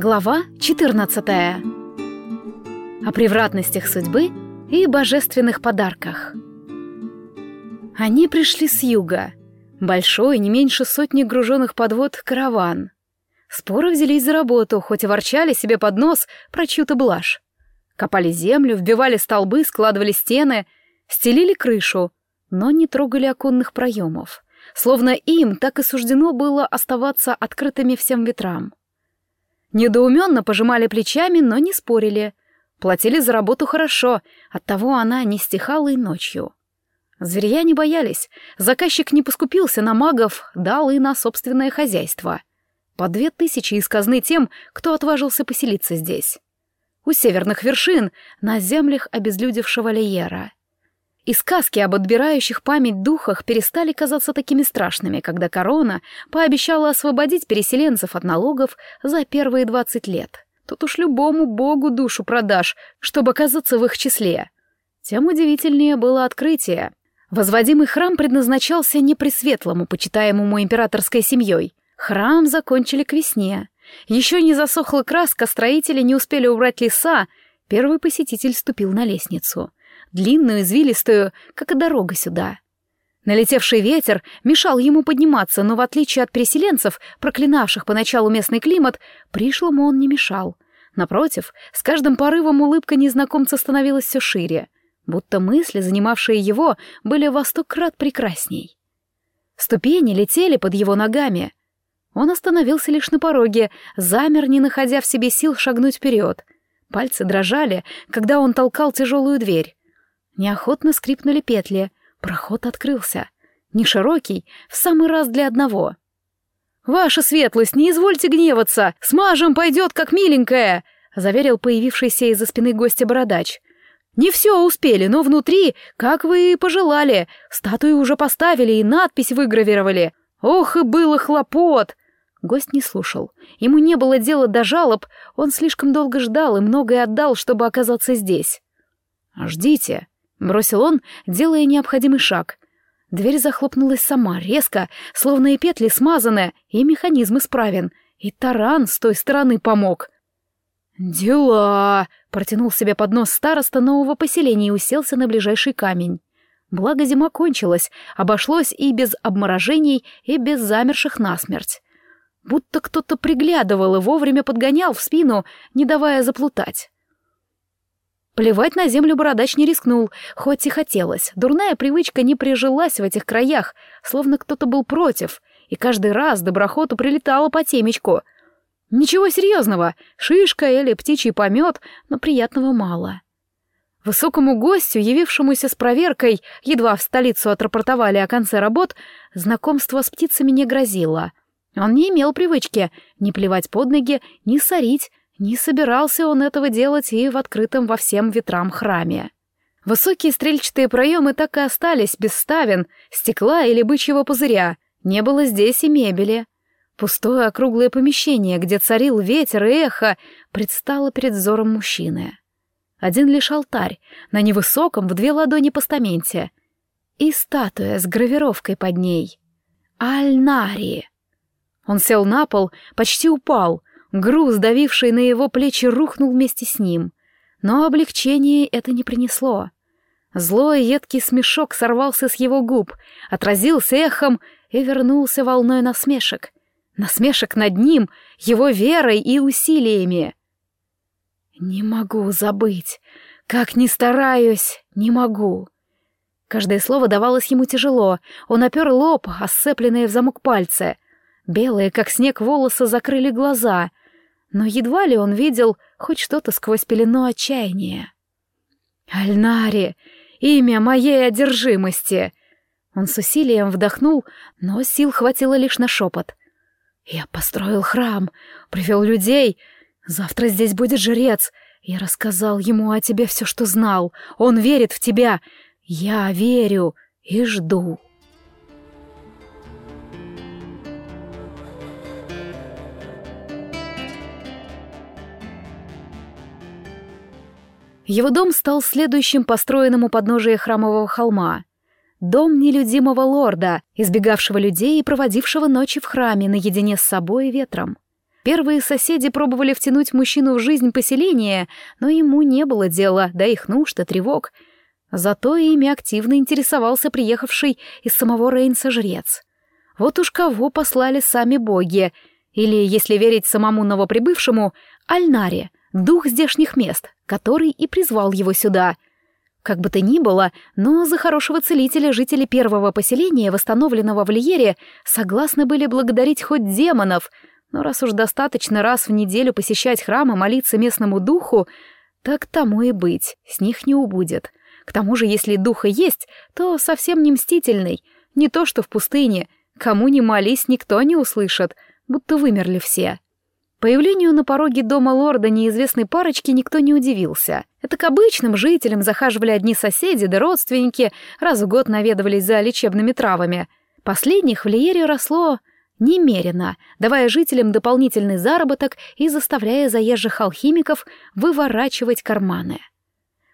Глава 14. О превратностях судьбы и божественных подарках. Они пришли с юга. Большой, не меньше сотни груженных подвод, караван. Споры взялись за работу, хоть и ворчали себе под нос про чью-то блажь. Копали землю, вбивали столбы, складывали стены, стелили крышу, но не трогали оконных проемов. Словно им так и суждено было оставаться открытыми всем ветрам. Недоуменно пожимали плечами, но не спорили. Платили за работу хорошо, оттого она не стихала и ночью. Зверя не боялись, заказчик не поскупился на магов, дал и на собственное хозяйство. По две тысячи из казны тем, кто отважился поселиться здесь. У северных вершин, на землях обезлюдевшего Лиера — и сказки об отбирающих память духах перестали казаться такими страшными, когда корона пообещала освободить переселенцев от налогов за первые двадцать лет. Тут уж любому богу душу продашь, чтобы оказаться в их числе. Тем удивительнее было открытие. Возводимый храм предназначался не пресветлому, почитаемому императорской семьей. Храм закончили к весне. Еще не засохла краска, строители не успели убрать леса, первый посетитель ступил на лестницу — длинную, извилистую, как и дорога сюда. Налетевший ветер мешал ему подниматься, но в отличие от переселенцев, проклинавших поначалу местный климат, пришлому он не мешал. Напротив, с каждым порывом улыбка незнакомца становилась все шире, будто мысли, занимавшие его, были во сто крат прекрасней. Ступени летели под его ногами. Он остановился лишь на пороге, замер, не находя в себе сил шагнуть вперед. Пальцы дрожали, когда он толкал тяжелую дверь. Неохотно скрипнули петли. Проход открылся. Не широкий, в самый раз для одного. «Ваша светлость, не извольте гневаться! Смажем пойдет, как миленькая!» — заверил появившийся из-за спины гостя бородач. «Не все успели, но внутри, как вы и пожелали. Статую уже поставили и надпись выгравировали. Ох, и было хлопот!» Гость не слушал. Ему не было дела до жалоб, он слишком долго ждал и многое отдал, чтобы оказаться здесь. «Ждите», Бросил он, делая необходимый шаг. Дверь захлопнулась сама, резко, словно и петли смазаны, и механизм исправен, и таран с той стороны помог. «Дела!» — протянул себе под нос староста нового поселения и уселся на ближайший камень. Благо зима кончилась, обошлось и без обморожений, и без замерших насмерть. Будто кто-то приглядывал и вовремя подгонял в спину, не давая заплутать. Плевать на землю бородач не рискнул, хоть и хотелось. Дурная привычка не прижилась в этих краях, словно кто-то был против, и каждый раз доброхоту прилетала по темечку. Ничего серьезного, шишка или птичий помет, но приятного мало. Высокому гостю, явившемуся с проверкой, едва в столицу отрапортовали о конце работ, знакомство с птицами не грозило. Он не имел привычки ни плевать под ноги, ни сорить, не собирался он этого делать и в открытом во всем ветрам храме. Высокие стрельчатые проемы так и остались без ставен, стекла или бычьего пузыря. Не было здесь и мебели. Пустое округлое помещение, где царил ветер и эхо, предстало перед взором мужчины. Один лишь алтарь, на невысоком в две ладони постаменте. И статуя с гравировкой под ней. Альнари. Он сел на пол, почти упал — Груз, давивший на его плечи, рухнул вместе с ним. Но облегчение это не принесло. Злой едкий смешок сорвался с его губ, отразился эхом и вернулся волной насмешек. Насмешек над ним, его верой и усилиями. «Не могу забыть. Как ни стараюсь, не могу». Каждое слово давалось ему тяжело. Он опер лоб, осцепленные в замок пальцы. Белые, как снег, волосы закрыли глаза но едва ли он видел хоть что-то сквозь пелену отчаяния. «Альнари! Имя моей одержимости!» Он с усилием вдохнул, но сил хватило лишь на шепот. «Я построил храм, привел людей. Завтра здесь будет жрец. Я рассказал ему о тебе все, что знал. Он верит в тебя. Я верю и жду». Его дом стал следующим построенным у подножия храмового холма. Дом нелюдимого лорда, избегавшего людей и проводившего ночи в храме наедине с собой и ветром. Первые соседи пробовали втянуть мужчину в жизнь поселения, но ему не было дела до их нужд и тревог. Зато ими активно интересовался приехавший из самого Рейнса жрец. Вот уж кого послали сами боги, или, если верить самому новоприбывшему, Альнаре, дух здешних мест, который и призвал его сюда — как бы то ни было, но за хорошего целителя жители первого поселения, восстановленного в Лиере, согласны были благодарить хоть демонов, но раз уж достаточно раз в неделю посещать храм и молиться местному духу, так тому и быть, с них не убудет. К тому же, если духа есть, то совсем не мстительный, не то что в пустыне, кому ни молись, никто не услышит, будто вымерли все. Появлению на пороге дома лорда неизвестной парочки никто не удивился. Это к обычным жителям захаживали одни соседи да родственники, раз в год наведывались за лечебными травами. Последних в Лиере росло немерено, давая жителям дополнительный заработок и заставляя заезжих алхимиков выворачивать карманы.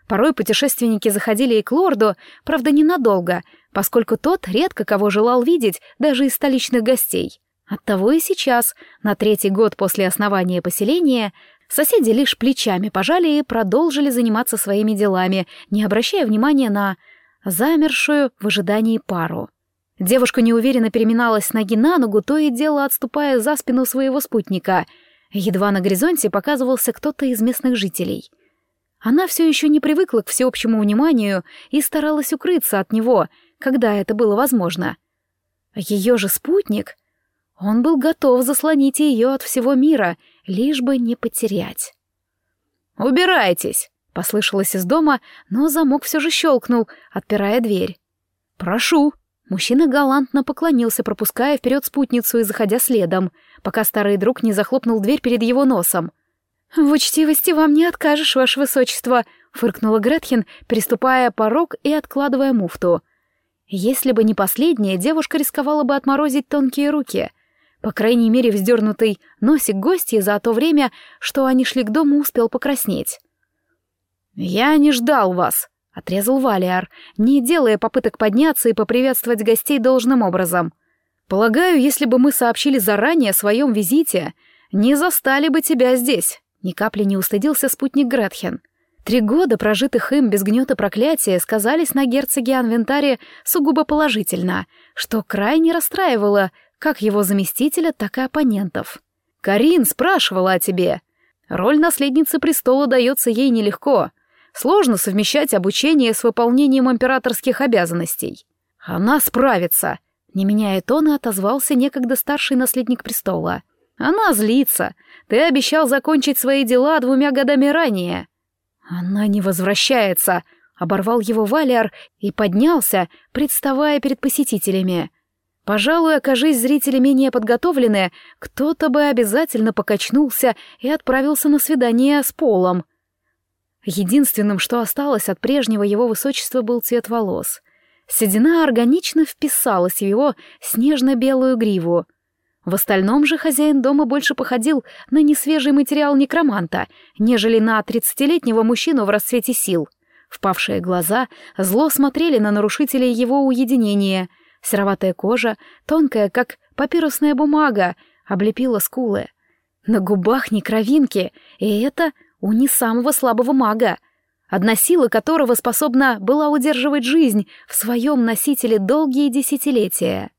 Порой путешественники заходили и к лорду, правда, ненадолго, поскольку тот редко кого желал видеть, даже из столичных гостей. Оттого и сейчас, на третий год после основания поселения, соседи лишь плечами пожали и продолжили заниматься своими делами, не обращая внимания на замершую в ожидании пару. Девушка неуверенно переминалась с ноги на ногу, то и дело отступая за спину своего спутника. Едва на горизонте показывался кто-то из местных жителей. Она все еще не привыкла к всеобщему вниманию и старалась укрыться от него, когда это было возможно. Ее же спутник — он был готов заслонить ее от всего мира, лишь бы не потерять. «Убирайтесь!» — послышалось из дома, но замок все же щелкнул, отпирая дверь. «Прошу!» Мужчина галантно поклонился, пропуская вперед спутницу и заходя следом, пока старый друг не захлопнул дверь перед его носом. «В учтивости вам не откажешь, ваше высочество», — фыркнула Гретхен, переступая порог и откладывая муфту. Если бы не последняя, девушка рисковала бы отморозить тонкие руки — по крайней мере, вздернутый носик гостья за то время, что они шли к дому, успел покраснеть. «Я не ждал вас», — отрезал Валиар, не делая попыток подняться и поприветствовать гостей должным образом. «Полагаю, если бы мы сообщили заранее о своем визите, не застали бы тебя здесь», — ни капли не устыдился спутник Гретхен. Три года, прожитых им без гнета проклятия, сказались на герцоге Анвентаре сугубо положительно, что крайне расстраивало как его заместителя, так и оппонентов. «Карин спрашивала о тебе. Роль наследницы престола дается ей нелегко. Сложно совмещать обучение с выполнением императорских обязанностей. Она справится», — не меняя тона, отозвался некогда старший наследник престола. «Она злится. Ты обещал закончить свои дела двумя годами ранее». «Она не возвращается», — оборвал его Валиар и поднялся, представая перед посетителями. Пожалуй, окажись зрители менее подготовленные, кто-то бы обязательно покачнулся и отправился на свидание с Полом. Единственным, что осталось от прежнего его высочества, был цвет волос. Седина органично вписалась в его снежно-белую гриву. В остальном же хозяин дома больше походил на несвежий материал некроманта, нежели на тридцатилетнего мужчину в расцвете сил. Впавшие глаза зло смотрели на нарушителей его уединения — Сероватая кожа, тонкая, как папирусная бумага, облепила скулы. На губах не кровинки, и это у не самого слабого мага, одна сила которого способна была удерживать жизнь в своем носителе долгие десятилетия.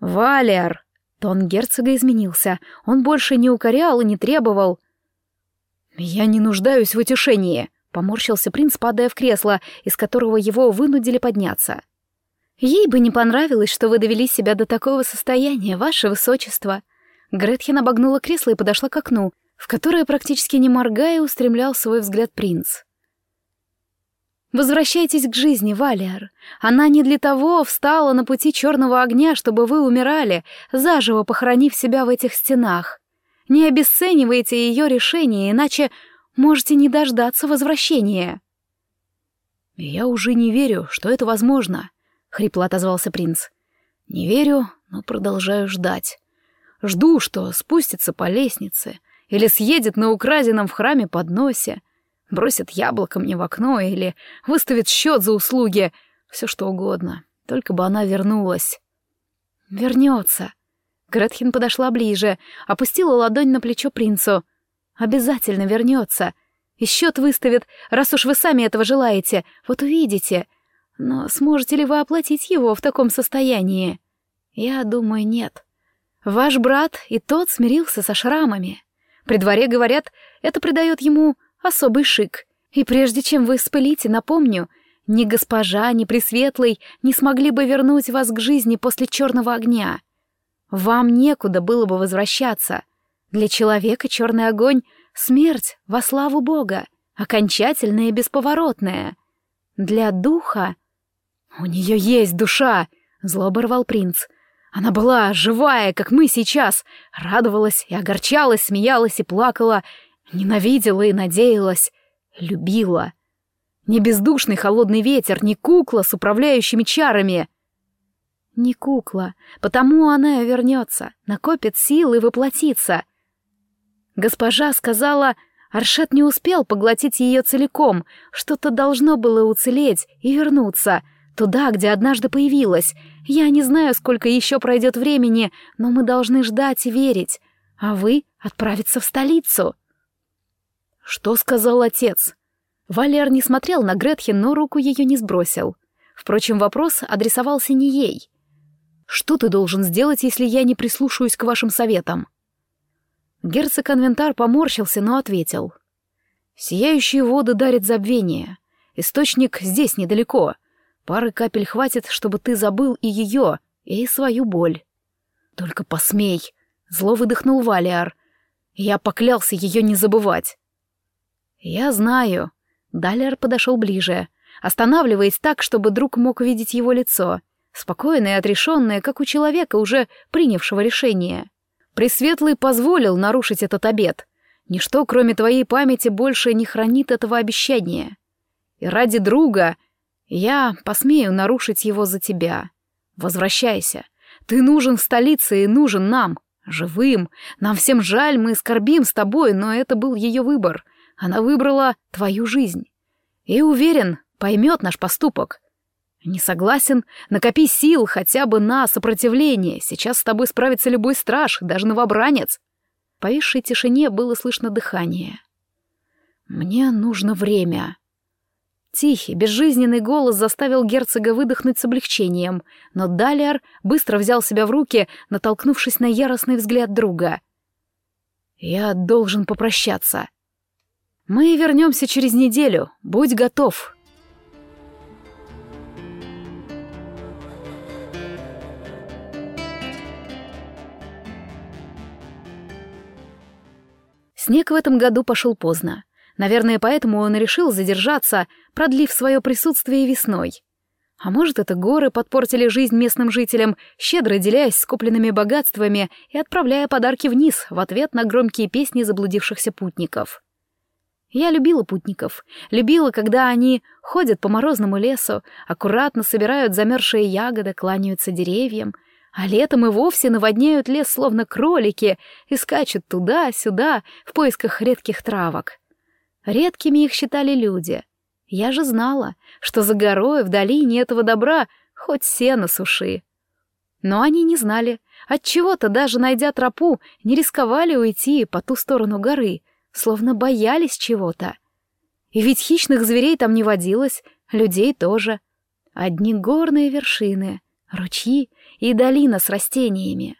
«Валер!» Тон герцога изменился. Он больше не укорял и не требовал. «Я не нуждаюсь в утешении», — поморщился принц, падая в кресло, из которого его вынудили подняться. Ей бы не понравилось, что вы довели себя до такого состояния, ваше высочество. Гретхен обогнула кресло и подошла к окну, в которое практически не моргая устремлял свой взгляд принц. «Возвращайтесь к жизни, Валиар. Она не для того встала на пути черного огня, чтобы вы умирали, заживо похоронив себя в этих стенах. Не обесценивайте ее решение, иначе можете не дождаться возвращения». «Я уже не верю, что это возможно», — хрипло отозвался принц. «Не верю, но продолжаю ждать. Жду, что спустится по лестнице или съедет на украденном в храме подносе, бросит яблоко мне в окно или выставит счет за услуги, все что угодно, только бы она вернулась». «Вернется», Гретхен подошла ближе, опустила ладонь на плечо принцу. «Обязательно вернется. И счет выставит, раз уж вы сами этого желаете. Вот увидите. Но сможете ли вы оплатить его в таком состоянии? Я думаю, нет. Ваш брат и тот смирился со шрамами. При дворе говорят, это придает ему особый шик. И прежде чем вы спылите, напомню, ни госпожа, ни Пресветлый не смогли бы вернуть вас к жизни после черного огня. Вам некуда было бы возвращаться. Для человека черный огонь — смерть во славу Бога, окончательная и бесповоротная. Для духа... «У нее есть душа!» — зло оборвал принц. «Она была живая, как мы сейчас, радовалась и огорчалась, смеялась и плакала, ненавидела и надеялась, любила. Не бездушный холодный ветер, не кукла с управляющими чарами». Не кукла, потому она и вернется, накопит силы и воплотится. Госпожа сказала, Аршет не успел поглотить ее целиком, что-то должно было уцелеть и вернуться, туда, где однажды появилась. Я не знаю, сколько еще пройдет времени, но мы должны ждать и верить, а вы отправиться в столицу. Что сказал отец? Валер не смотрел на Гретхен, но руку ее не сбросил. Впрочем, вопрос адресовался не ей. Что ты должен сделать, если я не прислушаюсь к вашим советам?» Герцог Конвентар поморщился, но ответил. «Сияющие воды дарят забвение. Источник здесь недалеко. Пары капель хватит, чтобы ты забыл и ее, и свою боль». «Только посмей!» — зло выдохнул Валиар. «Я поклялся ее не забывать». «Я знаю». Далер подошел ближе, останавливаясь так, чтобы друг мог видеть его лицо спокойная и отрешенная, как у человека, уже принявшего решение. Пресветлый позволил нарушить этот обет. Ничто, кроме твоей памяти, больше не хранит этого обещания. И ради друга я посмею нарушить его за тебя. Возвращайся. Ты нужен в столице и нужен нам, живым. Нам всем жаль, мы скорбим с тобой, но это был ее выбор. Она выбрала твою жизнь. И уверен, поймет наш поступок. «Не согласен? Накопи сил хотя бы на сопротивление. Сейчас с тобой справится любой страж, даже новобранец». В повисшей тишине было слышно дыхание. «Мне нужно время». Тихий, безжизненный голос заставил герцога выдохнуть с облегчением, но Далиар быстро взял себя в руки, натолкнувшись на яростный взгляд друга. «Я должен попрощаться. Мы вернемся через неделю. Будь готов». Снег в этом году пошел поздно. Наверное, поэтому он решил задержаться, продлив свое присутствие весной. А может, это горы подпортили жизнь местным жителям, щедро делясь скопленными богатствами и отправляя подарки вниз в ответ на громкие песни заблудившихся путников. Я любила путников, любила, когда они ходят по морозному лесу, аккуратно собирают замерзшие ягоды, кланяются деревьям — а летом и вовсе наводняют лес словно кролики и скачут туда-сюда в поисках редких травок. Редкими их считали люди. Я же знала, что за горой в долине этого добра хоть сено суши. Но они не знали, отчего-то даже найдя тропу, не рисковали уйти по ту сторону горы, словно боялись чего-то. И ведь хищных зверей там не водилось, людей тоже. Одни горные вершины, ручьи и долина с растениями.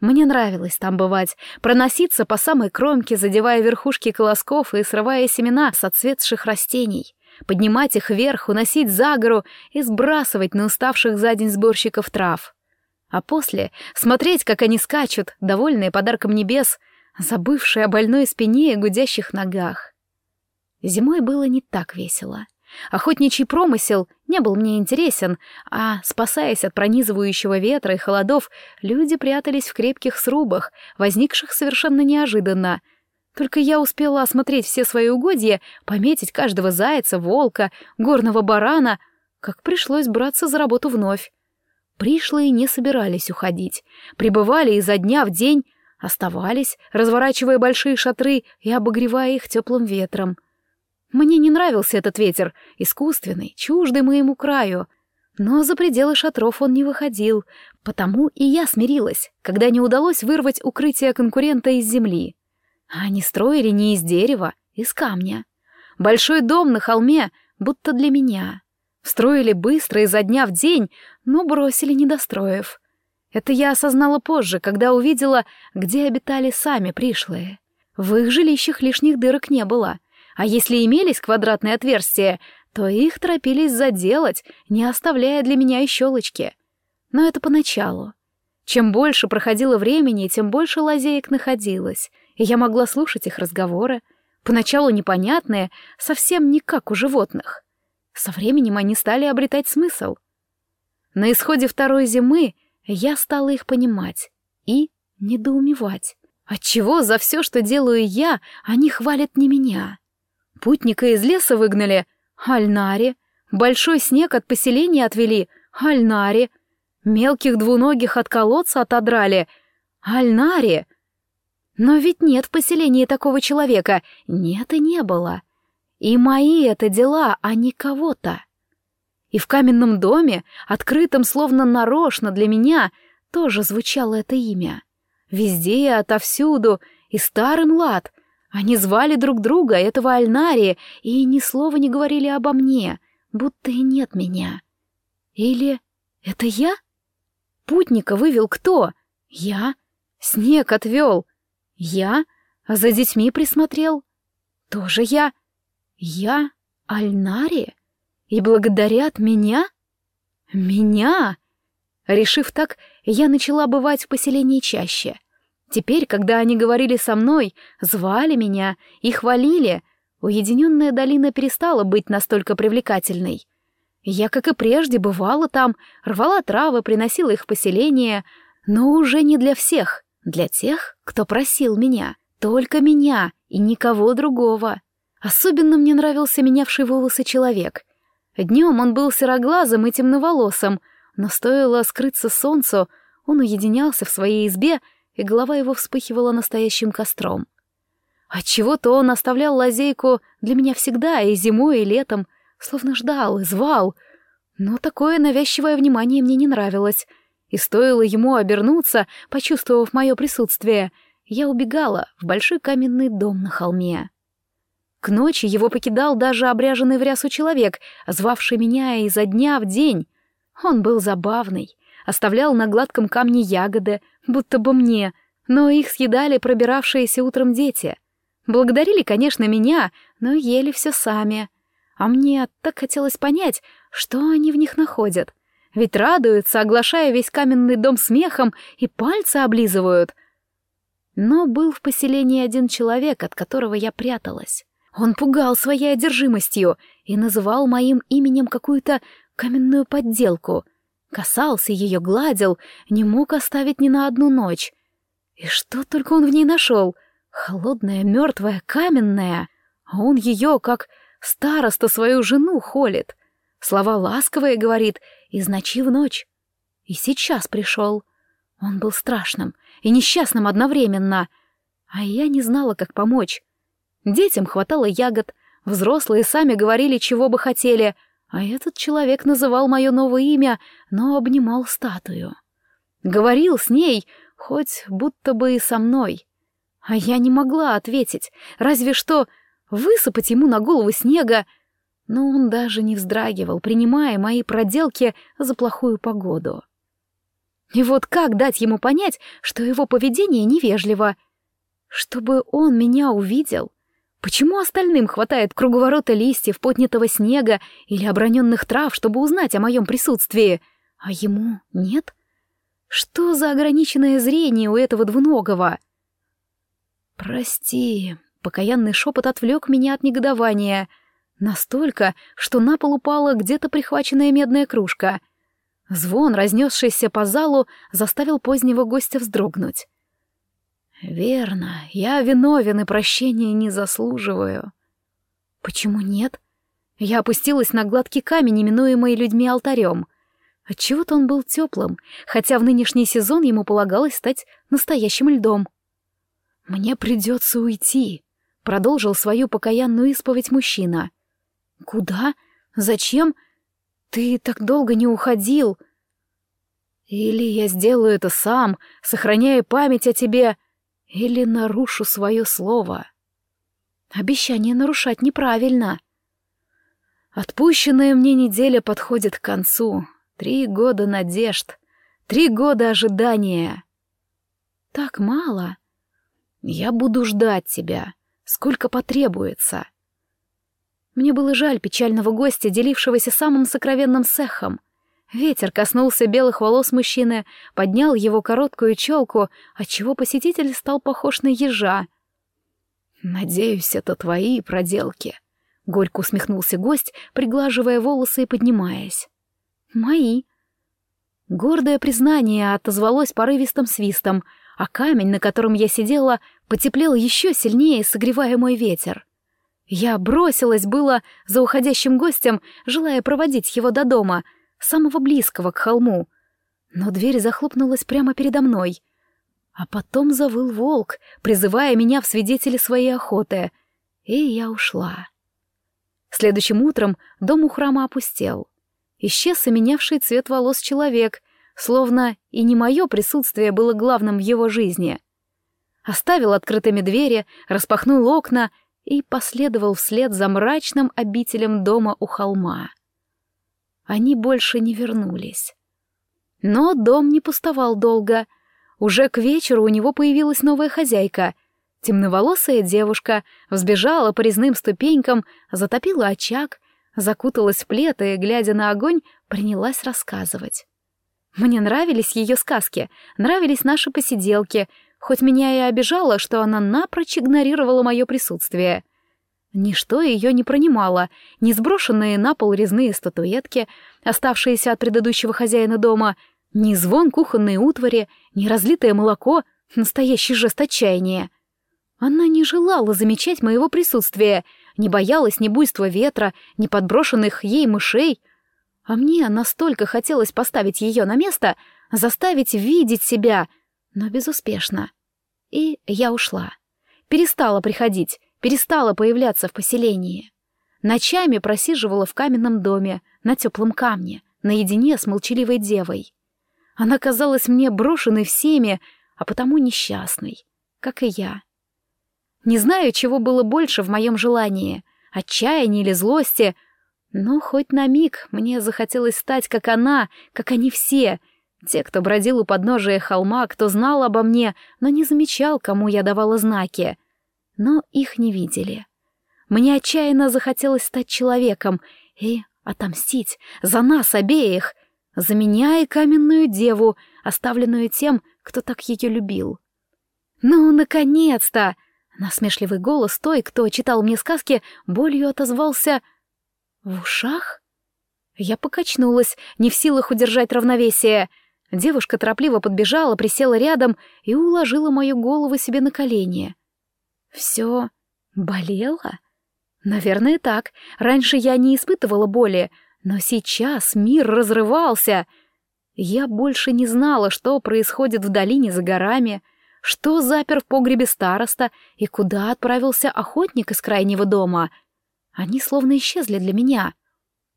Мне нравилось там бывать, проноситься по самой кромке, задевая верхушки колосков и срывая семена с отцветших растений, поднимать их вверх, уносить за гору и сбрасывать на уставших за день сборщиков трав. А после смотреть, как они скачут, довольные подарком небес, забывшие о больной спине и гудящих ногах. Зимой было не так весело. Охотничий промысел не был мне интересен, а, спасаясь от пронизывающего ветра и холодов, люди прятались в крепких срубах, возникших совершенно неожиданно. Только я успела осмотреть все свои угодья, пометить каждого зайца, волка, горного барана, как пришлось браться за работу вновь. Пришлые не собирались уходить, пребывали изо дня в день, оставались, разворачивая большие шатры и обогревая их теплым ветром — мне не нравился этот ветер, искусственный, чуждый моему краю. Но за пределы шатров он не выходил, потому и я смирилась, когда не удалось вырвать укрытие конкурента из земли. А они строили не из дерева, из камня. Большой дом на холме, будто для меня. Строили быстро изо дня в день, но бросили недостроив. Это я осознала позже, когда увидела, где обитали сами пришлые. В их жилищах лишних дырок не было. А если имелись квадратные отверстия, то их торопились заделать, не оставляя для меня и щелочки. Но это поначалу. Чем больше проходило времени, тем больше лазеек находилось, и я могла слушать их разговоры, поначалу непонятные, совсем не как у животных. Со временем они стали обретать смысл. На исходе второй зимы я стала их понимать и недоумевать. Отчего за все, что делаю я, они хвалят не меня? Путника из леса выгнали — Альнари. Большой снег от поселения отвели. Альнари. Мелких двуногих от колодца отодрали. Альнари. Но ведь нет в поселении такого человека. Нет и не было. И мои это дела, а не кого-то. И в каменном доме, открытом словно нарочно для меня, тоже звучало это имя. Везде и отовсюду, и старый млад, они звали друг друга, этого Альнари, и ни слова не говорили обо мне, будто и нет меня. Или это я? Путника вывел кто? Я. Снег отвел. Я. А за детьми присмотрел. Тоже я. Я Альнари? И благодарят меня? Меня? Решив так, я начала бывать в поселении чаще — Теперь, когда они говорили со мной, звали меня и хвалили, уединенная долина перестала быть настолько привлекательной. Я, как и прежде, бывала там, рвала травы, приносила их в поселение, но уже не для всех, для тех, кто просил меня, только меня и никого другого. Особенно мне нравился менявший волосы человек. Днем он был сероглазым и темноволосым, но стоило скрыться солнцу, он уединялся в своей избе и голова его вспыхивала настоящим костром. Отчего-то он оставлял лазейку для меня всегда, и зимой, и летом, словно ждал и звал. Но такое навязчивое внимание мне не нравилось, и стоило ему обернуться, почувствовав мое присутствие, я убегала в большой каменный дом на холме. К ночи его покидал даже обряженный в рясу человек, звавший меня изо дня в день. Он был забавный, оставлял на гладком камне ягоды, будто бы мне, но их съедали пробиравшиеся утром дети. Благодарили, конечно, меня, но ели все сами. А мне так хотелось понять, что они в них находят. Ведь радуются, оглашая весь каменный дом смехом, и пальцы облизывают. Но был в поселении один человек, от которого я пряталась. Он пугал своей одержимостью и называл моим именем какую-то каменную подделку — Касался ее, гладил, не мог оставить ни на одну ночь. И что только он в ней нашел? Холодная, мертвая, каменная. А он ее, как староста, свою жену холит. Слова ласковые говорит, из ночи в ночь. И сейчас пришел. Он был страшным и несчастным одновременно. А я не знала, как помочь. Детям хватало ягод, взрослые сами говорили, чего бы хотели — а этот человек называл мое новое имя, но обнимал статую. Говорил с ней, хоть будто бы и со мной. А я не могла ответить, разве что высыпать ему на голову снега, но он даже не вздрагивал, принимая мои проделки за плохую погоду. И вот как дать ему понять, что его поведение невежливо? Чтобы он меня увидел — Почему остальным хватает круговорота листьев, поднятого снега или оброненных трав, чтобы узнать о моем присутствии, а ему нет? Что за ограниченное зрение у этого двуногого? «Прости», — покаянный шепот отвлек меня от негодования. Настолько, что на пол упала где-то прихваченная медная кружка. Звон, разнесшийся по залу, заставил позднего гостя вздрогнуть. «Верно, я виновен и прощения не заслуживаю». «Почему нет?» Я опустилась на гладкий камень, именуемый людьми алтарем. Отчего-то он был теплым, хотя в нынешний сезон ему полагалось стать настоящим льдом. «Мне придется уйти», — продолжил свою покаянную исповедь мужчина. «Куда? Зачем? Ты так долго не уходил. Или я сделаю это сам, сохраняя память о тебе, или нарушу свое слово. Обещание нарушать неправильно. Отпущенная мне неделя подходит к концу. Три года надежд, три года ожидания. Так мало. Я буду ждать тебя, сколько потребуется. Мне было жаль печального гостя, делившегося самым сокровенным сехом. Ветер коснулся белых волос мужчины, поднял его короткую челку, отчего посетитель стал похож на ежа — «Надеюсь, это твои проделки», — горько усмехнулся гость, приглаживая волосы и поднимаясь. «Мои». Гордое признание отозвалось порывистым свистом, а камень, на котором я сидела, потеплел еще сильнее, согревая мой ветер. Я бросилась было за уходящим гостем, желая проводить его до дома, самого близкого к холму. Но дверь захлопнулась прямо передо мной — а потом завыл волк, призывая меня в свидетели своей охоты, и я ушла. Следующим утром дом у храма опустел. Исчез и менявший цвет волос человек, словно и не мое присутствие было главным в его жизни. Оставил открытыми двери, распахнул окна и последовал вслед за мрачным обителем дома у холма. Они больше не вернулись. Но дом не пустовал долго — уже к вечеру у него появилась новая хозяйка. Темноволосая девушка взбежала по резным ступенькам, затопила очаг, закуталась в плед и, глядя на огонь, принялась рассказывать. Мне нравились ее сказки, нравились наши посиделки, хоть меня и обижало, что она напрочь игнорировала мое присутствие. Ничто ее не пронимало, ни сброшенные на пол резные статуэтки, оставшиеся от предыдущего хозяина дома — ни звон кухонной утвари, ни разлитое молоко — настоящий жест отчаяния. Она не желала замечать моего присутствия, не боялась ни буйства ветра, ни подброшенных ей мышей. А мне настолько хотелось поставить ее на место, заставить видеть себя, но безуспешно. И я ушла. Перестала приходить, перестала появляться в поселении. Ночами просиживала в каменном доме, на теплом камне, наедине с молчаливой девой. Она казалась мне брошенной всеми, а потому несчастной, как и я. Не знаю, чего было больше в моем желании — отчаяния или злости, но хоть на миг мне захотелось стать, как она, как они все, те, кто бродил у подножия холма, кто знал обо мне, но не замечал, кому я давала знаки. Но их не видели. Мне отчаянно захотелось стать человеком и отомстить за нас обеих, за меня и каменную деву, оставленную тем, кто так ее любил. «Ну, наконец-то!» Насмешливый голос той, кто читал мне сказки, болью отозвался в ушах. Я покачнулась, не в силах удержать равновесие. Девушка торопливо подбежала, присела рядом и уложила мою голову себе на колени. Все болело? Наверное, так. Раньше я не испытывала боли, но сейчас мир разрывался. Я больше не знала, что происходит в долине за горами, что запер в погребе староста и куда отправился охотник из крайнего дома. Они словно исчезли для меня.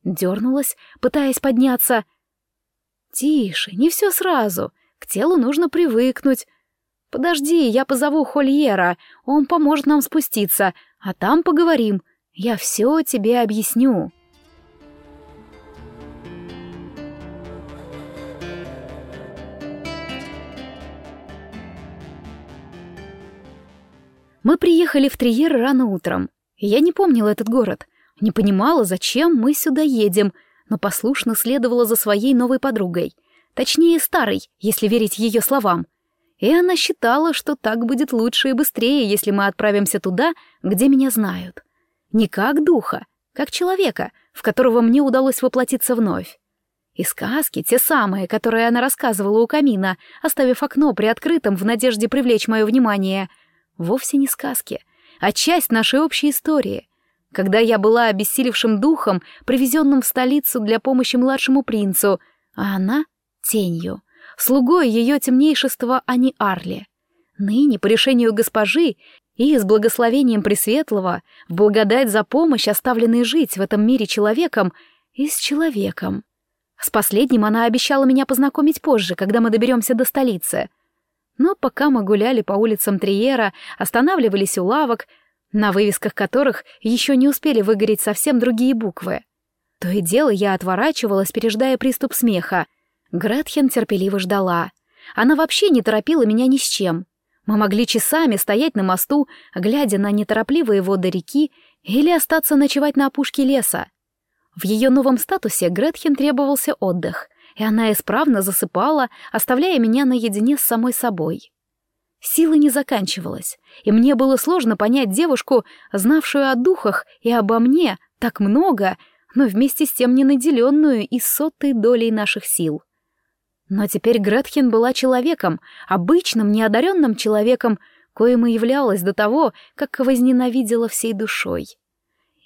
Дернулась, пытаясь подняться. «Тише, не все сразу. К телу нужно привыкнуть. Подожди, я позову Хольера, он поможет нам спуститься, а там поговорим. Я все тебе объясню». Мы приехали в Триер рано утром. Я не помнила этот город, не понимала, зачем мы сюда едем, но послушно следовала за своей новой подругой. Точнее, старой, если верить ее словам. И она считала, что так будет лучше и быстрее, если мы отправимся туда, где меня знают. Не как духа, как человека, в которого мне удалось воплотиться вновь. И сказки, те самые, которые она рассказывала у камина, оставив окно приоткрытым в надежде привлечь мое внимание — вовсе не сказки, а часть нашей общей истории. Когда я была обессилевшим духом, привезенным в столицу для помощи младшему принцу, а она — тенью, слугой ее темнейшества Ани Арли. Ныне, по решению госпожи, и с благословением Пресветлого, в благодать за помощь, оставленной жить в этом мире человеком, и с человеком. С последним она обещала меня познакомить позже, когда мы доберемся до столицы. Но пока мы гуляли по улицам Триера, останавливались у лавок, на вывесках которых еще не успели выгореть совсем другие буквы. То и дело я отворачивалась, переждая приступ смеха. Гретхен терпеливо ждала. Она вообще не торопила меня ни с чем. Мы могли часами стоять на мосту, глядя на неторопливые воды реки, или остаться ночевать на опушке леса. В ее новом статусе Гретхен требовался отдых, и она исправно засыпала, оставляя меня наедине с самой собой. Сила не заканчивалась, и мне было сложно понять девушку, знавшую о духах и обо мне так много, но вместе с тем не наделенную и сотой долей наших сил. Но теперь Гретхен была человеком, обычным, неодаренным человеком, коим и являлась до того, как возненавидела всей душой.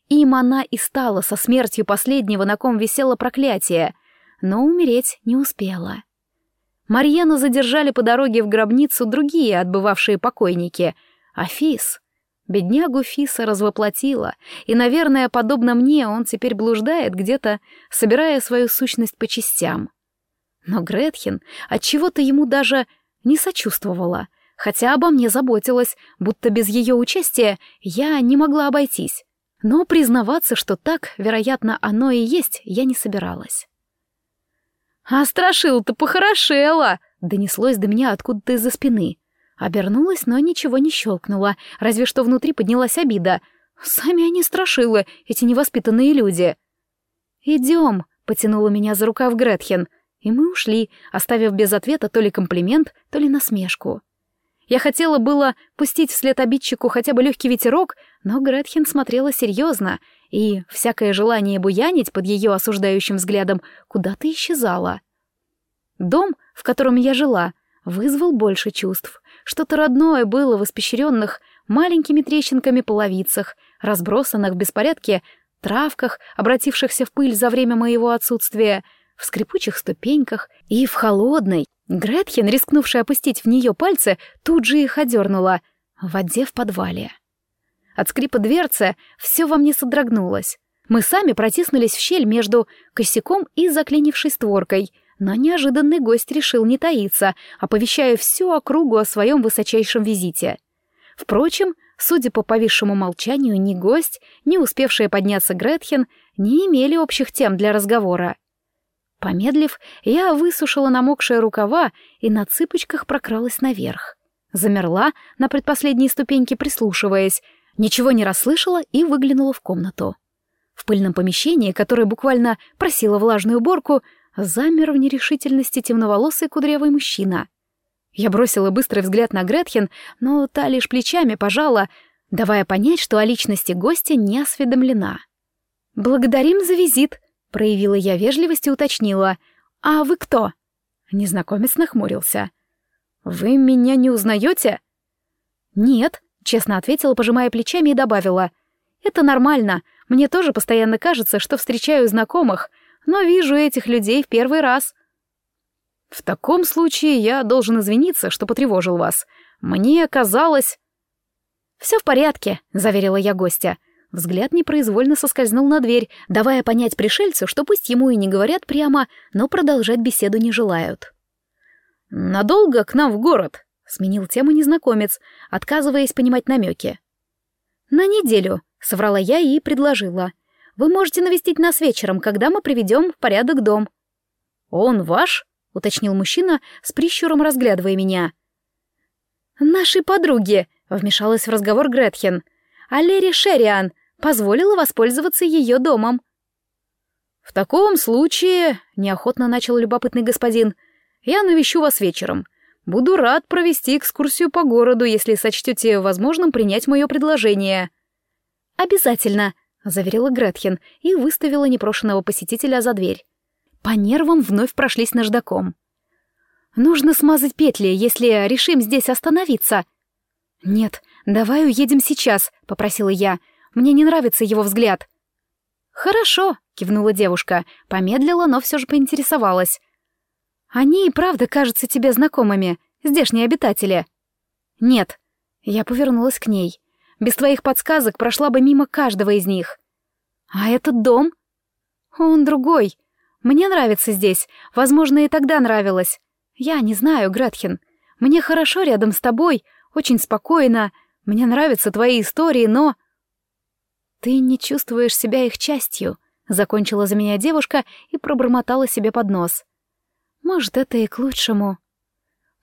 Им она и стала со смертью последнего, на ком висело проклятие, но умереть не успела. Марьяну задержали по дороге в гробницу другие отбывавшие покойники, а Фис... Беднягу Фиса развоплотила, и, наверное, подобно мне, он теперь блуждает где-то, собирая свою сущность по частям. Но Гретхен отчего-то ему даже не сочувствовала, хотя обо мне заботилась, будто без ее участия я не могла обойтись. Но признаваться, что так, вероятно, оно и есть, я не собиралась. «А страшил-то похорошела!» — донеслось до меня откуда-то из-за спины. Обернулась, но ничего не щелкнула, разве что внутри поднялась обида. Сами они страшилы, эти невоспитанные люди. «Идем», — потянула меня за рукав Гретхен, и мы ушли, оставив без ответа то ли комплимент, то ли насмешку. Я хотела было пустить вслед обидчику хотя бы легкий ветерок, но Гретхен смотрела серьезно, и всякое желание буянить под ее осуждающим взглядом куда-то исчезало. Дом, в котором я жила, вызвал больше чувств. Что-то родное было в испещренных маленькими трещинками половицах, разбросанных в беспорядке травках, обратившихся в пыль за время моего отсутствия, в скрипучих ступеньках и в холодной, Гретхен, рискнувшая опустить в нее пальцы, тут же их одернула. В воде в подвале. От скрипа дверцы все во мне содрогнулось. Мы сами протиснулись в щель между косяком и заклинившей створкой, но неожиданный гость решил не таиться, оповещая всю округу о своем высочайшем визите. Впрочем, судя по повисшему молчанию, ни гость, ни успевшая подняться Гретхен не имели общих тем для разговора. Помедлив, я высушила намокшие рукава и на цыпочках прокралась наверх. Замерла на предпоследней ступеньке, прислушиваясь, ничего не расслышала и выглянула в комнату. В пыльном помещении, которое буквально просило влажную уборку, замер в нерешительности темноволосый кудрявый мужчина. Я бросила быстрый взгляд на Гретхен, но та лишь плечами пожала, давая понять, что о личности гостя не осведомлена. «Благодарим за визит», Проявила я вежливость и уточнила. «А вы кто?» Незнакомец нахмурился. «Вы меня не узнаете?» «Нет», — честно ответила, пожимая плечами и добавила. «Это нормально. Мне тоже постоянно кажется, что встречаю знакомых, но вижу этих людей в первый раз». «В таком случае я должен извиниться, что потревожил вас. Мне казалось...» «Все в порядке», — заверила я гостя. Взгляд непроизвольно соскользнул на дверь, давая понять пришельцу, что пусть ему и не говорят прямо, но продолжать беседу не желают. «Надолго к нам в город?» — сменил тему незнакомец, отказываясь понимать намеки. «На неделю», — соврала я и предложила. «Вы можете навестить нас вечером, когда мы приведем в порядок дом». «Он ваш?» — уточнил мужчина, с прищуром разглядывая меня. «Нашей подруги», — вмешалась в разговор Гретхен. «А Лери Шериан, позволила воспользоваться ее домом. «В таком случае», — неохотно начал любопытный господин, — «я навещу вас вечером. Буду рад провести экскурсию по городу, если сочтете возможным принять мое предложение». «Обязательно», — заверила Гретхен и выставила непрошенного посетителя за дверь. По нервам вновь прошлись наждаком. «Нужно смазать петли, если решим здесь остановиться». «Нет, давай уедем сейчас», — попросила я. Мне не нравится его взгляд». «Хорошо», — кивнула девушка, помедлила, но все же поинтересовалась. «Они и правда кажутся тебе знакомыми, здешние обитатели?» «Нет». Я повернулась к ней. Без твоих подсказок прошла бы мимо каждого из них. «А этот дом?» Он другой. Мне нравится здесь. Возможно, и тогда нравилось. Я не знаю, Гретхен. Мне хорошо рядом с тобой, очень спокойно. Мне нравятся твои истории, но... Ты не чувствуешь себя их частью, закончила за меня девушка и пробормотала себе под нос. Может, это и к лучшему.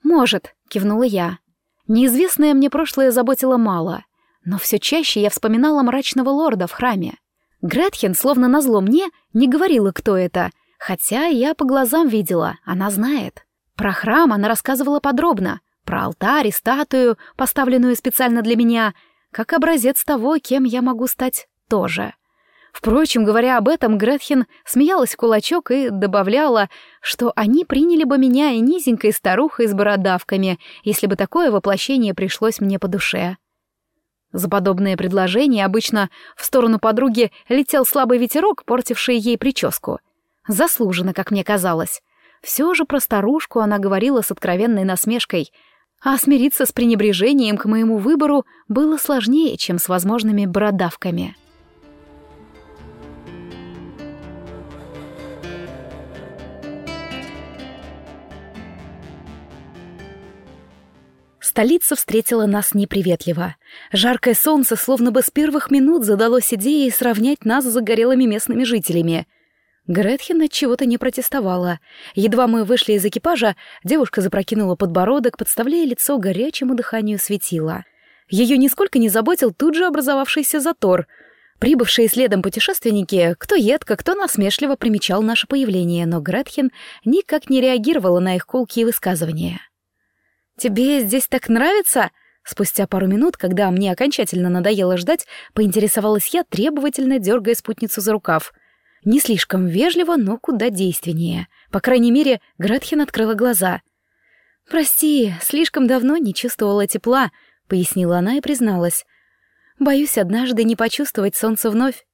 Может, кивнула я. Неизвестное мне прошлое заботило мало, но все чаще я вспоминала мрачного лорда в храме. Гретхен, словно назло мне, не говорила, кто это, хотя я по глазам видела, она знает. Про храм она рассказывала подробно, про алтарь и статую, поставленную специально для меня, как образец того, кем я могу стать тоже. Впрочем, говоря об этом, Гретхен смеялась кулачок и добавляла, что они приняли бы меня и низенькой старухой с бородавками, если бы такое воплощение пришлось мне по душе. За подобное предложение обычно в сторону подруги летел слабый ветерок, портивший ей прическу. Заслуженно, как мне казалось. Все же про старушку она говорила с откровенной насмешкой, а смириться с пренебрежением к моему выбору было сложнее, чем с возможными бородавками. Столица встретила нас неприветливо. Жаркое солнце словно бы с первых минут задалось идеей сравнять нас с загорелыми местными жителями. Гретхен от чего-то не протестовала. Едва мы вышли из экипажа, девушка запрокинула подбородок, подставляя лицо горячему дыханию светила. Ее нисколько не заботил тут же образовавшийся затор. Прибывшие следом путешественники, кто едко, кто насмешливо примечал наше появление, но Гретхен никак не реагировала на их колкие высказывания. «Тебе здесь так нравится?» Спустя пару минут, когда мне окончательно надоело ждать, поинтересовалась я, требовательно дергая спутницу за рукав — не слишком вежливо, но куда действеннее. По крайней мере, Гретхен открыла глаза. «Прости, слишком давно не чувствовала тепла», — пояснила она и призналась. «Боюсь однажды не почувствовать солнце вновь».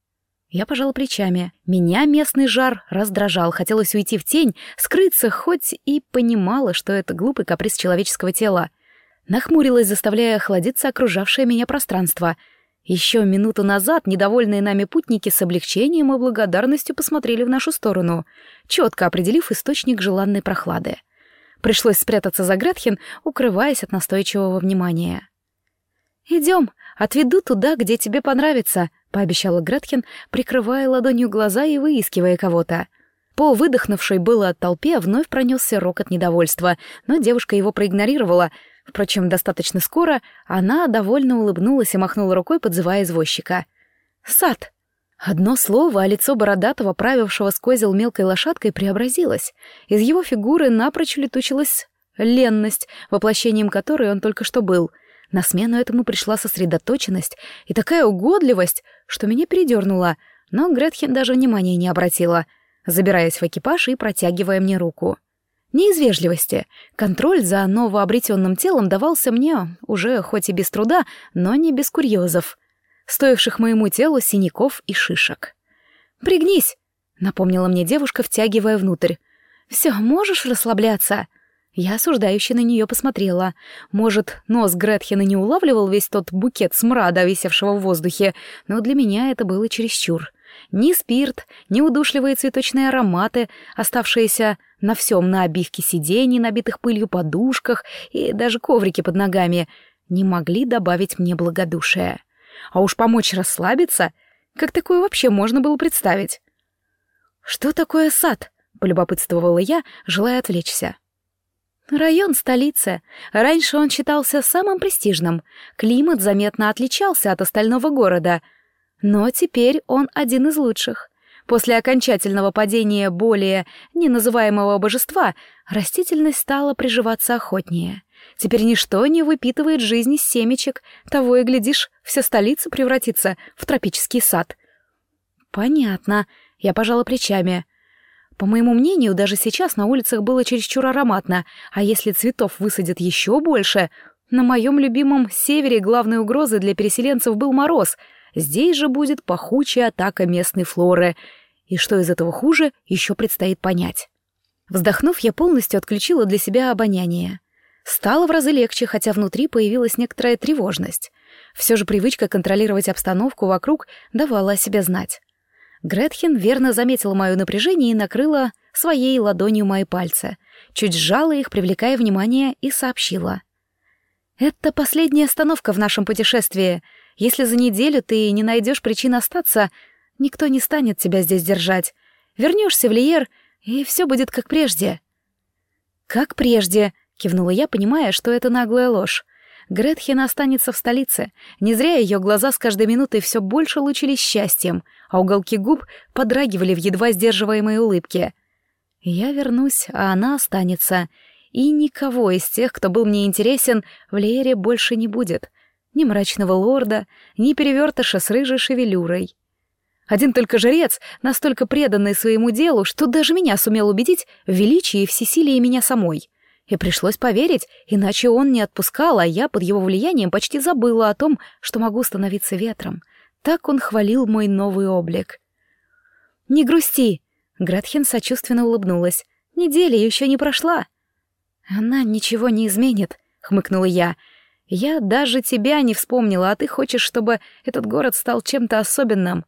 Я пожала плечами. Меня местный жар раздражал, хотелось уйти в тень, скрыться, хоть и понимала, что это глупый каприз человеческого тела. Нахмурилась, заставляя охладиться окружавшее меня пространство — еще минуту назад недовольные нами путники с облегчением и благодарностью посмотрели в нашу сторону, четко определив источник желанной прохлады. Пришлось спрятаться за Гретхен, укрываясь от настойчивого внимания. «Идем, отведу туда, где тебе понравится», — пообещала Гретхен, прикрывая ладонью глаза и выискивая кого-то. По выдохнувшей было от толпе вновь пронесся рокот недовольства, но девушка его проигнорировала — Впрочем, достаточно скоро она довольно улыбнулась и махнула рукой, подзывая извозчика. «Сад!» Одно слово, а лицо бородатого, правившего с мелкой лошадкой, преобразилось. Из его фигуры напрочь летучилась ленность, воплощением которой он только что был. На смену этому пришла сосредоточенность и такая угодливость, что меня передернула, но Гретхен даже внимания не обратила, забираясь в экипаж и протягивая мне руку. Не из вежливости. Контроль за новообретенным телом давался мне уже хоть и без труда, но не без курьезов, стоивших моему телу синяков и шишек. «Пригнись», — напомнила мне девушка, втягивая внутрь. «Все, можешь расслабляться?» Я осуждающе на нее посмотрела. Может, нос Гретхена не улавливал весь тот букет смрада, висевшего в воздухе, но для меня это было чересчур. Ни спирт, ни удушливые цветочные ароматы, оставшиеся на всем на обивке сидений, набитых пылью подушках и даже коврики под ногами, не могли добавить мне благодушия. А уж помочь расслабиться, как такое вообще можно было представить? «Что такое сад?» — полюбопытствовала я, желая отвлечься. Район столицы. Раньше он считался самым престижным. Климат заметно отличался от остального города — но теперь он один из лучших. После окончательного падения более неназываемого божества растительность стала приживаться охотнее. Теперь ничто не выпитывает жизни семечек, того и глядишь, вся столица превратится в тропический сад. Понятно, я пожала плечами. По моему мнению, даже сейчас на улицах было чересчур ароматно, а если цветов высадят еще больше... На моем любимом севере главной угрозой для переселенцев был мороз — Здесь же будет пахучая атака местной флоры, и что из этого хуже, еще предстоит понять. Вздохнув, я полностью отключила для себя обоняние. Стало в разы легче, хотя внутри появилась некоторая тревожность. Все же привычка контролировать обстановку вокруг давала о себе знать. Гретхен верно заметила мое напряжение и накрыла своей ладонью мои пальцы. Чуть сжала их, привлекая внимание, и сообщила. «Это последняя остановка в нашем путешествии. Если за неделю ты не найдешь причин остаться, никто не станет тебя здесь держать. Вернешься в Лиер, и все будет как прежде». «Как прежде», — кивнула я, понимая, что это наглая ложь. Гретхен останется в столице. Не зря ее глаза с каждой минутой все больше лучились счастьем, а уголки губ подрагивали в едва сдерживаемой улыбке. Я вернусь, а она останется. И никого из тех, кто был мне интересен, в Леере больше не будет. Ни мрачного лорда, ни перевертыша с рыжей шевелюрой. Один только жрец, настолько преданный своему делу, что даже меня сумел убедить в величии и всесилии меня самой. И пришлось поверить, иначе он не отпускал, а я под его влиянием почти забыла о том, что могу становиться ветром. Так он хвалил мой новый облик. «Не грусти!» — Гретхен сочувственно улыбнулась. «Неделя еще не прошла». «Она ничего не изменит», — хмыкнула я. «Я даже тебя не вспомнила, а ты хочешь, чтобы этот город стал чем-то особенным».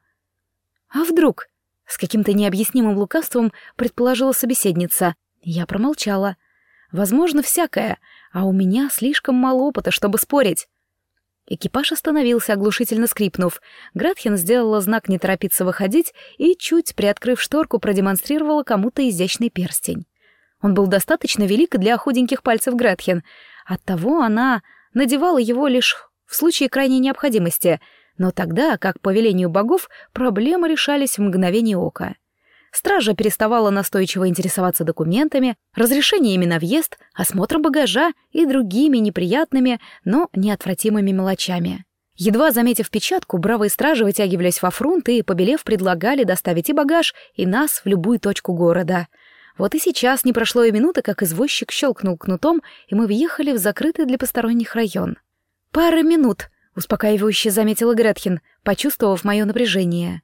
«А вдруг?» — с каким-то необъяснимым лукавством предположила собеседница. Я промолчала. Возможно, всякое, а у меня слишком мало опыта, чтобы спорить. Экипаж остановился, оглушительно скрипнув. Гратхен сделала знак не торопиться выходить и, чуть приоткрыв шторку, продемонстрировала кому-то изящный перстень. Он был достаточно велик для худеньких пальцев Гретхен. Оттого она надевала его лишь в случае крайней необходимости, но тогда, как по велению богов, проблемы решались в мгновение ока. Стража переставала настойчиво интересоваться документами, разрешениями на въезд, осмотром багажа и другими неприятными, но неотвратимыми мелочами. Едва заметив печатку, бравые стражи вытягивались во фрунт и, побелев, предлагали доставить и багаж, и нас в любую точку города. Вот и сейчас не прошло и минуты, как извозчик щелкнул кнутом, и мы въехали в закрытый для посторонних район. «Пара минут», — успокаивающе заметила Гретхен, почувствовав мое напряжение.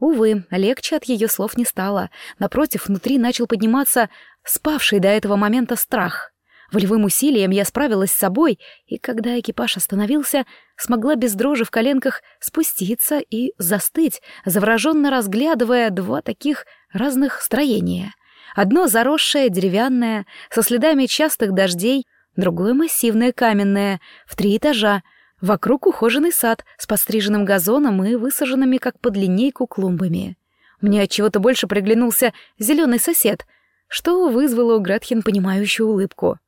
Увы, легче от ее слов не стало. Напротив, внутри начал подниматься спавший до этого момента страх. Волевым усилием я справилась с собой, и когда экипаж остановился, смогла без дрожи в коленках спуститься и застыть, завороженно разглядывая два таких разных строения. Одно заросшее, деревянное, со следами частых дождей, другое массивное, каменное, в три этажа, Вокруг ухоженный сад с подстриженным газоном и высаженными как под линейку клумбами. Мне от чего-то больше приглянулся зеленый сосед, что вызвало у Гретхен понимающую улыбку.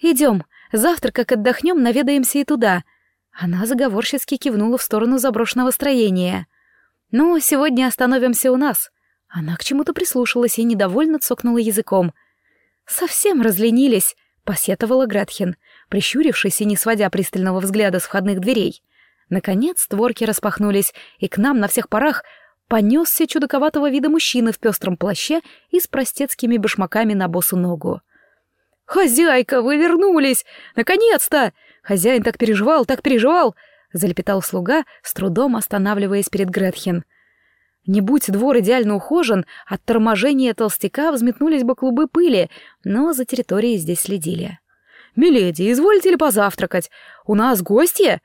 Идем, завтра, как отдохнем, наведаемся и туда. Она заговорчески кивнула в сторону заброшенного строения. Ну, сегодня остановимся у нас. Она к чему-то прислушалась и недовольно цокнула языком. Совсем разленились, посетовала Гретхен прищурившись и не сводя пристального взгляда с входных дверей. Наконец створки распахнулись, и к нам на всех парах понесся чудаковатого вида мужчина в пестром плаще и с простецкими башмаками на босу ногу. «Хозяйка, вы вернулись! Наконец-то! Хозяин так переживал, так переживал!» — залепетал слуга, с трудом останавливаясь перед Гретхен. Не будь двор идеально ухожен, от торможения толстяка взметнулись бы клубы пыли, но за территорией здесь следили. «Миледи, извольте ли позавтракать? У нас гости?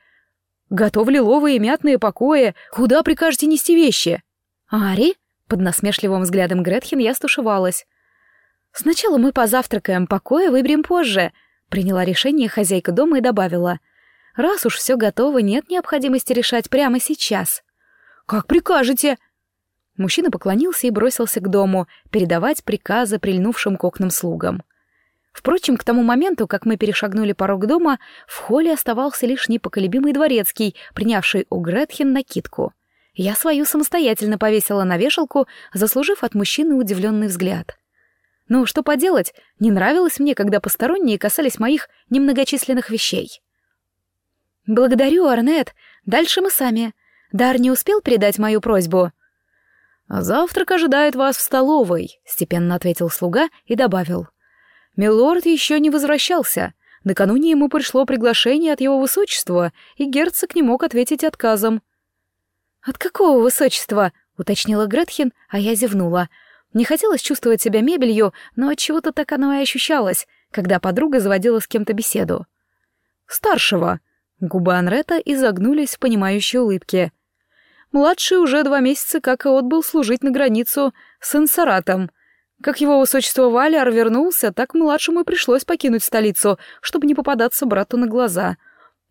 Готовы лиловые мятные покои. Куда прикажете нести вещи?» «Ари?» — под насмешливым взглядом Гретхен я стушевалась. «Сначала мы позавтракаем, покои выберем позже», — приняла решение хозяйка дома и добавила. «Раз уж все готово, нет необходимости решать прямо сейчас». «Как прикажете?» Мужчина поклонился и бросился к дому, передавать приказы прильнувшим к окнам слугам. Впрочем, к тому моменту, как мы перешагнули порог дома, в холле оставался лишь непоколебимый дворецкий, принявший у Гретхен накидку. Я свою самостоятельно повесила на вешалку, заслужив от мужчины удивленный взгляд. Ну, что поделать, не нравилось мне, когда посторонние касались моих немногочисленных вещей. «Благодарю, Арнет. Дальше мы сами. Дар не успел передать мою просьбу?» «Завтрак ожидает вас в столовой», — степенно ответил слуга и добавил. Милорд еще не возвращался. Накануне ему пришло приглашение от его высочества, и герцог не мог ответить отказом. «От какого высочества?» — уточнила Гретхен, а я зевнула. Не хотелось чувствовать себя мебелью, но от чего то так оно и ощущалось, когда подруга заводила с кем-то беседу. «Старшего!» — губы Анрета изогнулись в понимающей улыбке. Младший уже два месяца как и отбыл служить на границу с Инсаратом. Как его высочество Валиар вернулся, так младшему и пришлось покинуть столицу, чтобы не попадаться брату на глаза.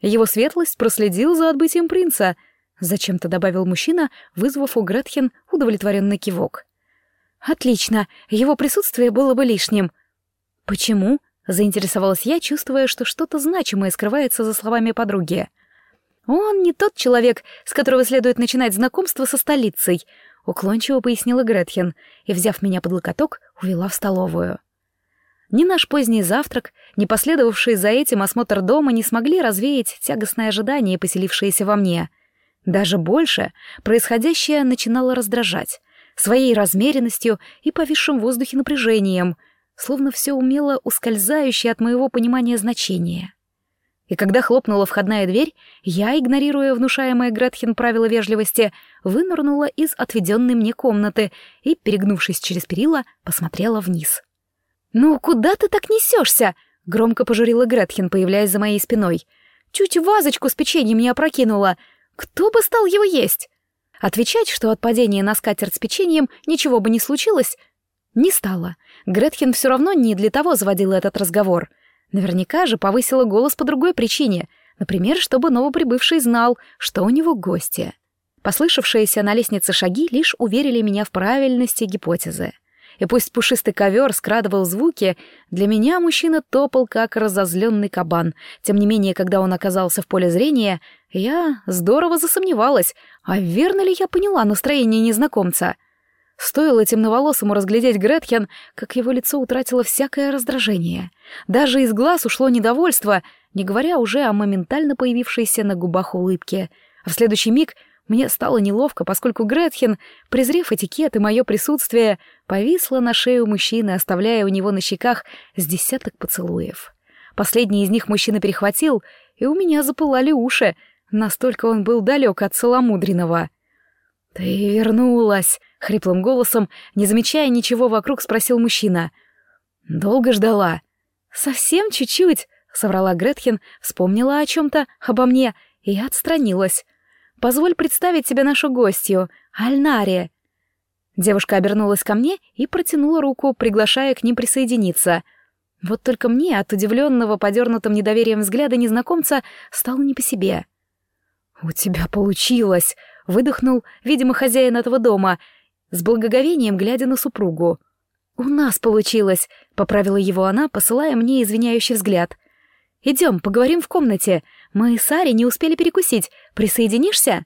Его светлость проследил за отбытием принца — Зачем-то добавил мужчина, вызвав у Гретхен удовлетворенный кивок. «Отлично, его присутствие было бы лишним». «Почему?» — заинтересовалась я, чувствуя, что что-то значимое скрывается за словами подруги. «Он не тот человек, с которого следует начинать знакомство со столицей», — уклончиво пояснила Гретхен и, взяв меня под локоток, увела в столовую. Ни наш поздний завтрак, ни последовавший за этим осмотр дома не смогли развеять тягостное ожидание, поселившееся во мне — даже больше происходящее начинало раздражать своей размеренностью и повисшим в воздухе напряжением, словно все умело ускользающее от моего понимания значения. И когда хлопнула входная дверь, я, игнорируя внушаемое Гретхен правила вежливости, вынырнула из отведенной мне комнаты и, перегнувшись через перила, посмотрела вниз. «Ну, куда ты так несешься?» — громко пожурила Гретхен, появляясь за моей спиной. «Чуть вазочку с печеньем не опрокинула. Кто бы стал его есть? Отвечать, что от падения на скатерть с печеньем ничего бы не случилось, не стало. Гретхен все равно не для того заводила этот разговор. Наверняка же повысила голос по другой причине, например, чтобы новоприбывший знал, что у него гости. Послышавшиеся на лестнице шаги лишь уверили меня в правильности гипотезы. И пусть пушистый ковер скрадывал звуки, для меня мужчина топал, как разозленный кабан. Тем не менее, когда он оказался в поле зрения, я здорово засомневалась, а верно ли я поняла настроение незнакомца. Стоило темноволосому разглядеть Гретхен, как его лицо утратило всякое раздражение. Даже из глаз ушло недовольство, не говоря уже о моментально появившейся на губах улыбке. А в следующий миг — мне стало неловко, поскольку Гретхен, презрев этикет и мое присутствие, повисла на шею мужчины, оставляя у него на щеках с десяток поцелуев. Последний из них мужчина перехватил, и у меня запылали уши, настолько он был далек от целомудренного. «Ты вернулась!» — хриплым голосом, не замечая ничего вокруг, спросил мужчина. «Долго ждала?» «Совсем чуть-чуть», — соврала Гретхен, вспомнила о чем-то, обо мне, и отстранилась. Позволь представить тебе нашу гостью, Альнаре». Девушка обернулась ко мне и протянула руку, приглашая к ним присоединиться. Вот только мне от удивленного, подернутым недоверием взгляда незнакомца стало не по себе. «У тебя получилось!» — выдохнул, видимо, хозяин этого дома, с благоговением глядя на супругу. «У нас получилось!» — поправила его она, посылая мне извиняющий взгляд. «Идем, поговорим в комнате. Мы с Ари не успели перекусить. Присоединишься?»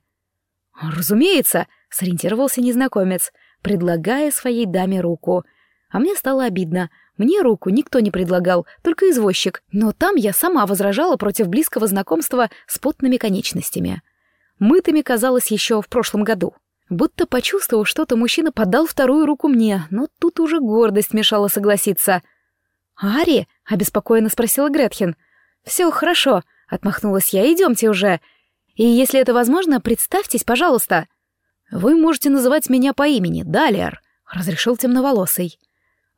«Разумеется», — сориентировался незнакомец, предлагая своей даме руку. А мне стало обидно. Мне руку никто не предлагал, только извозчик, но там я сама возражала против близкого знакомства с потными конечностями. Мытыми казалось еще в прошлом году. Будто почувствовав что-то, мужчина подал вторую руку мне, но тут уже гордость мешала согласиться. «Ари?» — обеспокоенно спросила Гретхен. «Все хорошо», — отмахнулась я, — «идемте уже. И если это возможно, представьтесь, пожалуйста». «Вы можете называть меня по имени, Далиар», — разрешил темноволосый.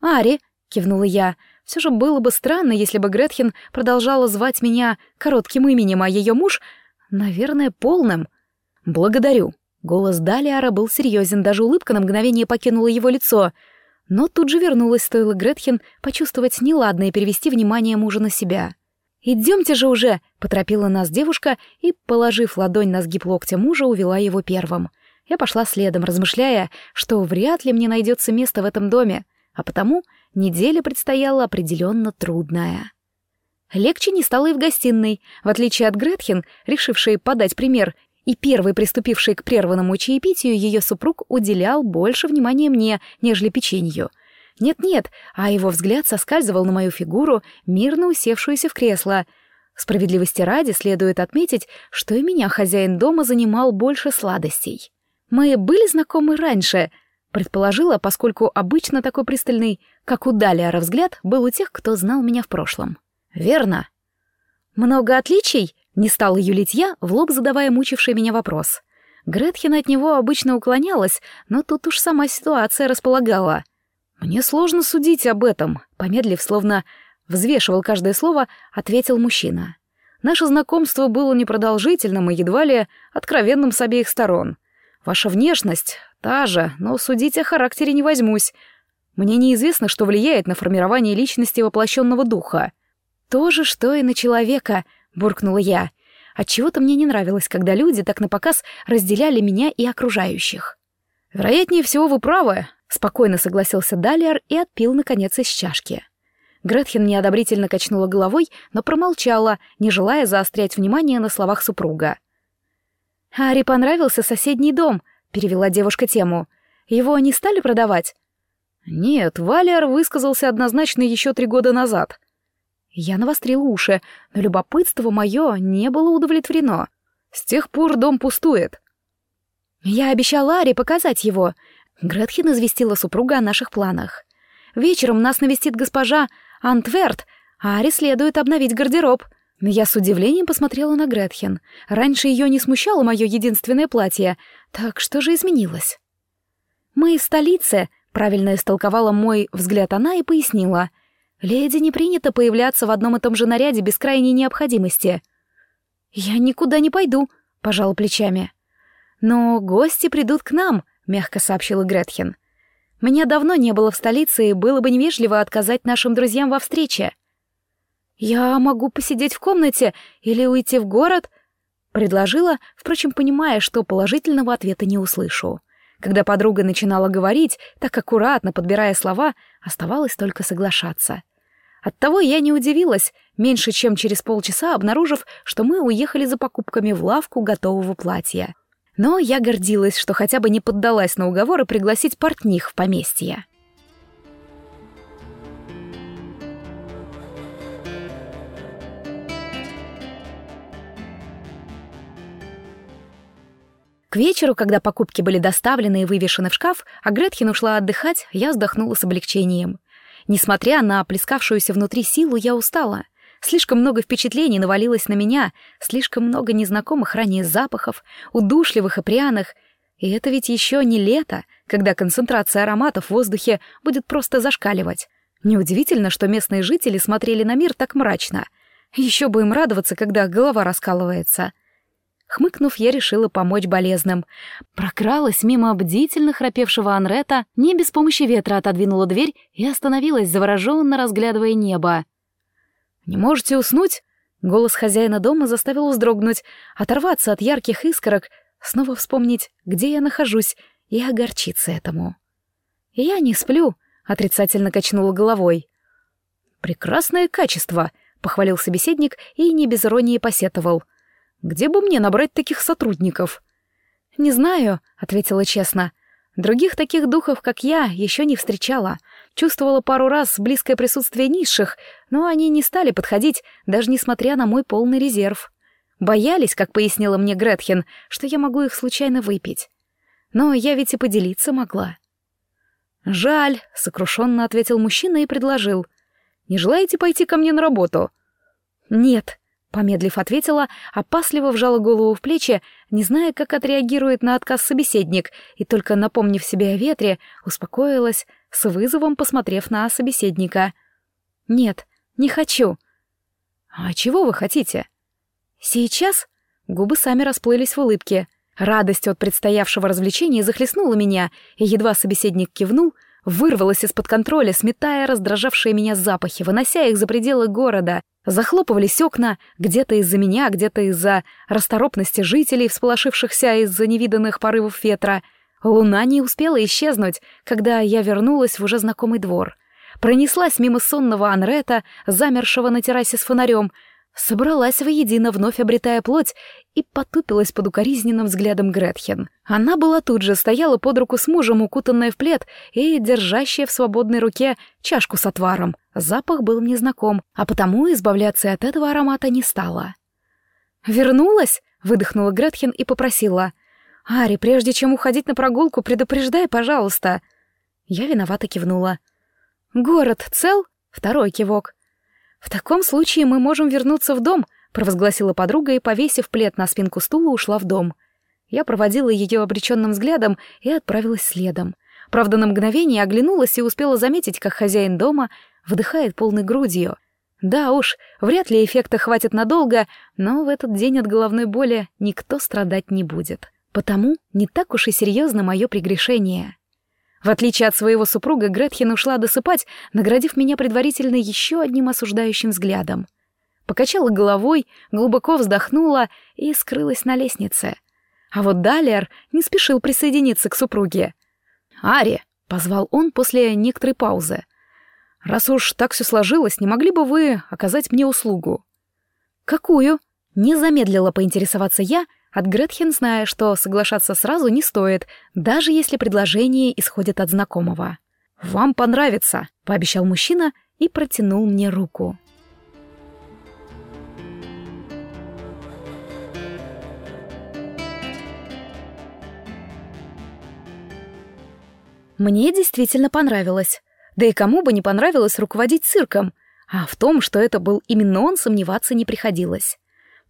«Ари», — кивнула я, — «все же было бы странно, если бы Гретхен продолжала звать меня коротким именем, а ее муж, наверное, полным». «Благодарю». Голос Далиара был серьезен, даже улыбка на мгновение покинула его лицо. Но тут же вернулась, стоило Гретхен почувствовать неладное и перевести внимание мужа на себя. «Идемте же уже!» — поторопила нас девушка и, положив ладонь на сгиб локтя мужа, увела его первым. Я пошла следом, размышляя, что вряд ли мне найдется место в этом доме, а потому неделя предстояла определенно трудная. Легче не стало и в гостиной, в отличие от Гретхен, решившей подать пример, и первой приступившей к прерванному чаепитию ее супруг уделял больше внимания мне, нежели печенью — нет-нет, а его взгляд соскальзывал на мою фигуру, мирно усевшуюся в кресло. Справедливости ради следует отметить, что и меня хозяин дома занимал больше сладостей. Мы были знакомы раньше, предположила, поскольку обычно такой пристальный, как у Далиара взгляд, был у тех, кто знал меня в прошлом. Верно. Много отличий? Не стала юлить я, в лоб задавая мучивший меня вопрос. Гретхен от него обычно уклонялась, но тут уж сама ситуация располагала — «Мне сложно судить об этом», — помедлив, словно взвешивал каждое слово, ответил мужчина. Наше знакомство было непродолжительным и едва ли откровенным с обеих сторон. Ваша внешность та же, но судить о характере не возьмусь. Мне неизвестно, что влияет на формирование личности воплощенного духа. То же, что и на человека, буркнула я. Отчего-то мне не нравилось, когда люди так напоказ разделяли меня и окружающих. Вероятнее всего, вы правы, спокойно согласился Далиар и отпил, наконец, из чашки. Гретхен неодобрительно качнула головой, но промолчала, не желая заострять внимание на словах супруга. «Ари понравился соседний дом», — перевела девушка тему. «Его не стали продавать?» «Нет, Валиар высказался однозначно еще три года назад». Я навострила уши, но любопытство мое не было удовлетворено. С тех пор дом пустует. Я обещала Ари показать его. Гретхен известила супруга о наших планах. Вечером нас навестит госпожа Антверт, а Ари следует обновить гардероб. Я с удивлением посмотрела на Гретхен. Раньше ее не смущало мое единственное платье. Так что же изменилось? Мы из столицы, Правильно истолковала мой взгляд она и пояснила. «Леди не принято появляться в одном и том же наряде без крайней необходимости». «Я никуда не пойду», — пожала плечами. «Но гости придут к нам», — мягко сообщила Гретхен. «Меня давно не было в столице, и было бы невежливо отказать нашим друзьям во встрече». «Я могу посидеть в комнате или уйти в город?» — предложила, впрочем, понимая, что положительного ответа не услышу. Когда подруга начинала говорить, так аккуратно подбирая слова, оставалось только соглашаться. Оттого я не удивилась, меньше чем через полчаса обнаружив, что мы уехали за покупками в лавку готового платья. Но я гордилась, что хотя бы не поддалась на уговоры пригласить портних в поместье. К вечеру, когда покупки были доставлены и вывешены в шкаф, а Гретхен ушла отдыхать, я вздохнула с облегчением. Несмотря на плескавшуюся внутри силу, я устала. Слишком много впечатлений навалилось на меня, слишком много незнакомых ранее запахов, удушливых и пряных. И это ведь еще не лето, когда концентрация ароматов в воздухе будет просто зашкаливать. Неудивительно, что местные жители смотрели на мир так мрачно. Еще бы им радоваться, когда голова раскалывается. Хмыкнув, я решила помочь болезным. Прокралась мимо бдительно храпевшего Анрета, не без помощи ветра отодвинула дверь и остановилась, завороженно разглядывая небо. «Не можете уснуть?» Голос хозяина дома заставил вздрогнуть, оторваться от ярких искорок, снова вспомнить, где я нахожусь, и огорчиться этому. «Я не сплю», — отрицательно качнула головой. «Прекрасное качество», — похвалил собеседник и не без иронии посетовал — где бы мне набрать таких сотрудников? Не знаю, ответила честно. Других таких духов, как я, еще не встречала. Чувствовала пару раз близкое присутствие низших, но они не стали подходить, даже несмотря на мой полный резерв. Боялись, как пояснила мне Гретхен, что я могу их случайно выпить. Но я ведь и поделиться могла. «Жаль», — сокрушенно ответил мужчина и предложил. «Не желаете пойти ко мне на работу?» «Нет», Помедлив ответила, опасливо вжала голову в плечи, не зная, как отреагирует на отказ собеседник, и только напомнив себе о ветре, успокоилась, с вызовом посмотрев на собеседника. «Нет, не хочу». «А чего вы хотите?» «Сейчас?» Губы сами расплылись в улыбке. Радость от предстоявшего развлечения захлестнула меня, и едва собеседник кивнул, вырвалась из-под контроля, сметая раздражавшие меня запахи, вынося их за пределы города — Захлопывались окна, где-то из-за меня, где-то из-за расторопности жителей, всполошившихся из-за невиданных порывов ветра. Луна не успела исчезнуть, когда я вернулась в уже знакомый двор. Пронеслась мимо сонного Анрета, замершего на террасе с фонарем, собралась воедино, вновь обретая плоть, и потупилась под укоризненным взглядом Гретхен. Она была тут же, стояла под руку с мужем, укутанная в плед и держащая в свободной руке чашку с отваром. Запах был мне знаком, а потому избавляться от этого аромата не стала. «Вернулась?» — выдохнула Гретхен и попросила. «Ари, прежде чем уходить на прогулку, предупреждай, пожалуйста». Я виновато кивнула. «Город цел?» — второй кивок. «В таком случае мы можем вернуться в дом», — провозгласила подруга и, повесив плед на спинку стула, ушла в дом. Я проводила ее обреченным взглядом и отправилась следом. Правда, на мгновение оглянулась и успела заметить, как хозяин дома вдыхает полной грудью. Да уж, вряд ли эффекта хватит надолго, но в этот день от головной боли никто страдать не будет. потому не так уж и серьезно мое прегрешение. В отличие от своего супруга, Гретхен ушла досыпать, наградив меня предварительно еще одним осуждающим взглядом. Покачала головой, глубоко вздохнула и скрылась на лестнице. А вот Далер не спешил присоединиться к супруге. «Ари!» — позвал он после некоторой паузы. «Раз уж так все сложилось, не могли бы вы оказать мне услугу?» «Какую?» — не замедлила поинтересоваться я — от Гретхен зная, что соглашаться сразу не стоит, даже если предложение исходит от знакомого. «Вам понравится», — пообещал мужчина и протянул мне руку. Мне действительно понравилось. Да и кому бы не понравилось руководить цирком, а в том, что это был именно он, сомневаться не приходилось.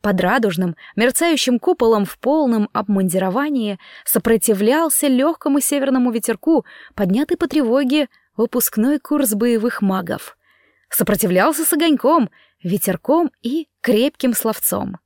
Под радужным, мерцающим куполом в полном обмундировании сопротивлялся легкому северному ветерку, поднятый по тревоге выпускной курс боевых магов. Сопротивлялся с огоньком, ветерком и крепким словцом.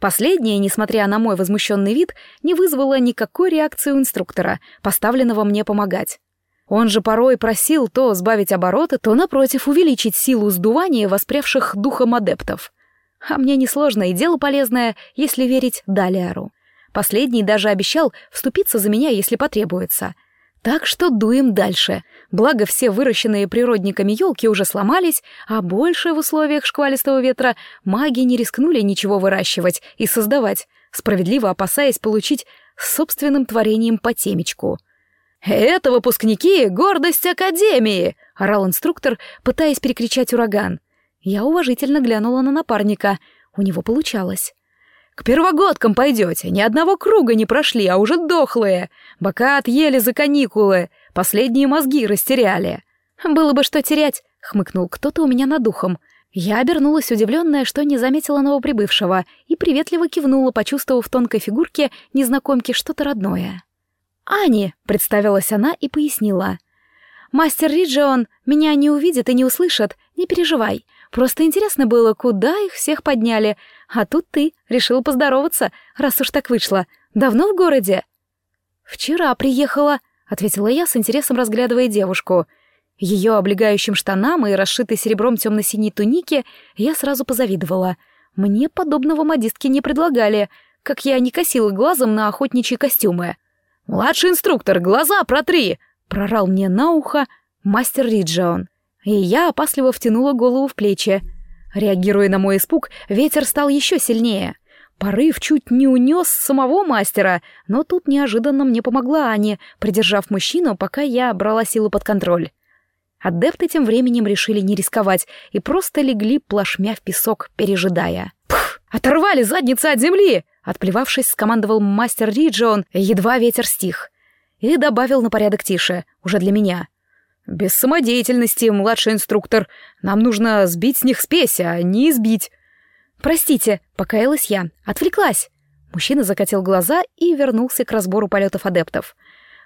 Последнее, несмотря на мой возмущенный вид, не вызвало никакой реакции у инструктора, поставленного мне помогать. Он же порой просил то сбавить обороты, то, напротив, увеличить силу сдувания воспрявших духом адептов — а мне несложно и дело полезное, если верить Далиару. Последний даже обещал вступиться за меня, если потребуется. Так что дуем дальше. Благо все выращенные природниками елки уже сломались, а больше в условиях шквалистого ветра маги не рискнули ничего выращивать и создавать, справедливо опасаясь получить собственным творением по темечку. «Это выпускники — гордость Академии!» — орал инструктор, пытаясь перекричать ураган — я уважительно глянула на напарника. У него получалось. «К первогодкам пойдете, ни одного круга не прошли, а уже дохлые. Бока отъели за каникулы, последние мозги растеряли». «Было бы что терять», — хмыкнул кто-то у меня над духом. Я обернулась удивленная, что не заметила новоприбывшего, и приветливо кивнула, почувствовав в тонкой фигурке незнакомки что-то родное. «Ани», — представилась она и пояснила. «Мастер Риджион меня не увидит и не услышит, не переживай. Просто интересно было, куда их всех подняли. А тут ты решила поздороваться, раз уж так вышло. Давно в городе?» «Вчера приехала», — ответила я с интересом, разглядывая девушку. Ее облегающим штанам и расшитой серебром темно-синей тунике я сразу позавидовала. Мне подобного модистки не предлагали, как я не косила глазом на охотничьи костюмы. «Младший инструктор, глаза протри!» — прорал мне на ухо мастер Риджаун и я опасливо втянула голову в плечи. Реагируя на мой испуг, ветер стал еще сильнее. Порыв чуть не унес самого мастера, но тут неожиданно мне помогла Аня, придержав мужчину, пока я брала силу под контроль. Адепты тем временем решили не рисковать и просто легли плашмя в песок, пережидая. «Пф! Оторвали задницы от земли!» Отплевавшись, скомандовал мастер Риджион, едва ветер стих. И добавил на порядок тише, уже для меня. «Без самодеятельности, младший инструктор. Нам нужно сбить с них спесь, а не избить». «Простите», — покаялась я, отвлеклась. Мужчина закатил глаза и вернулся к разбору полетов адептов.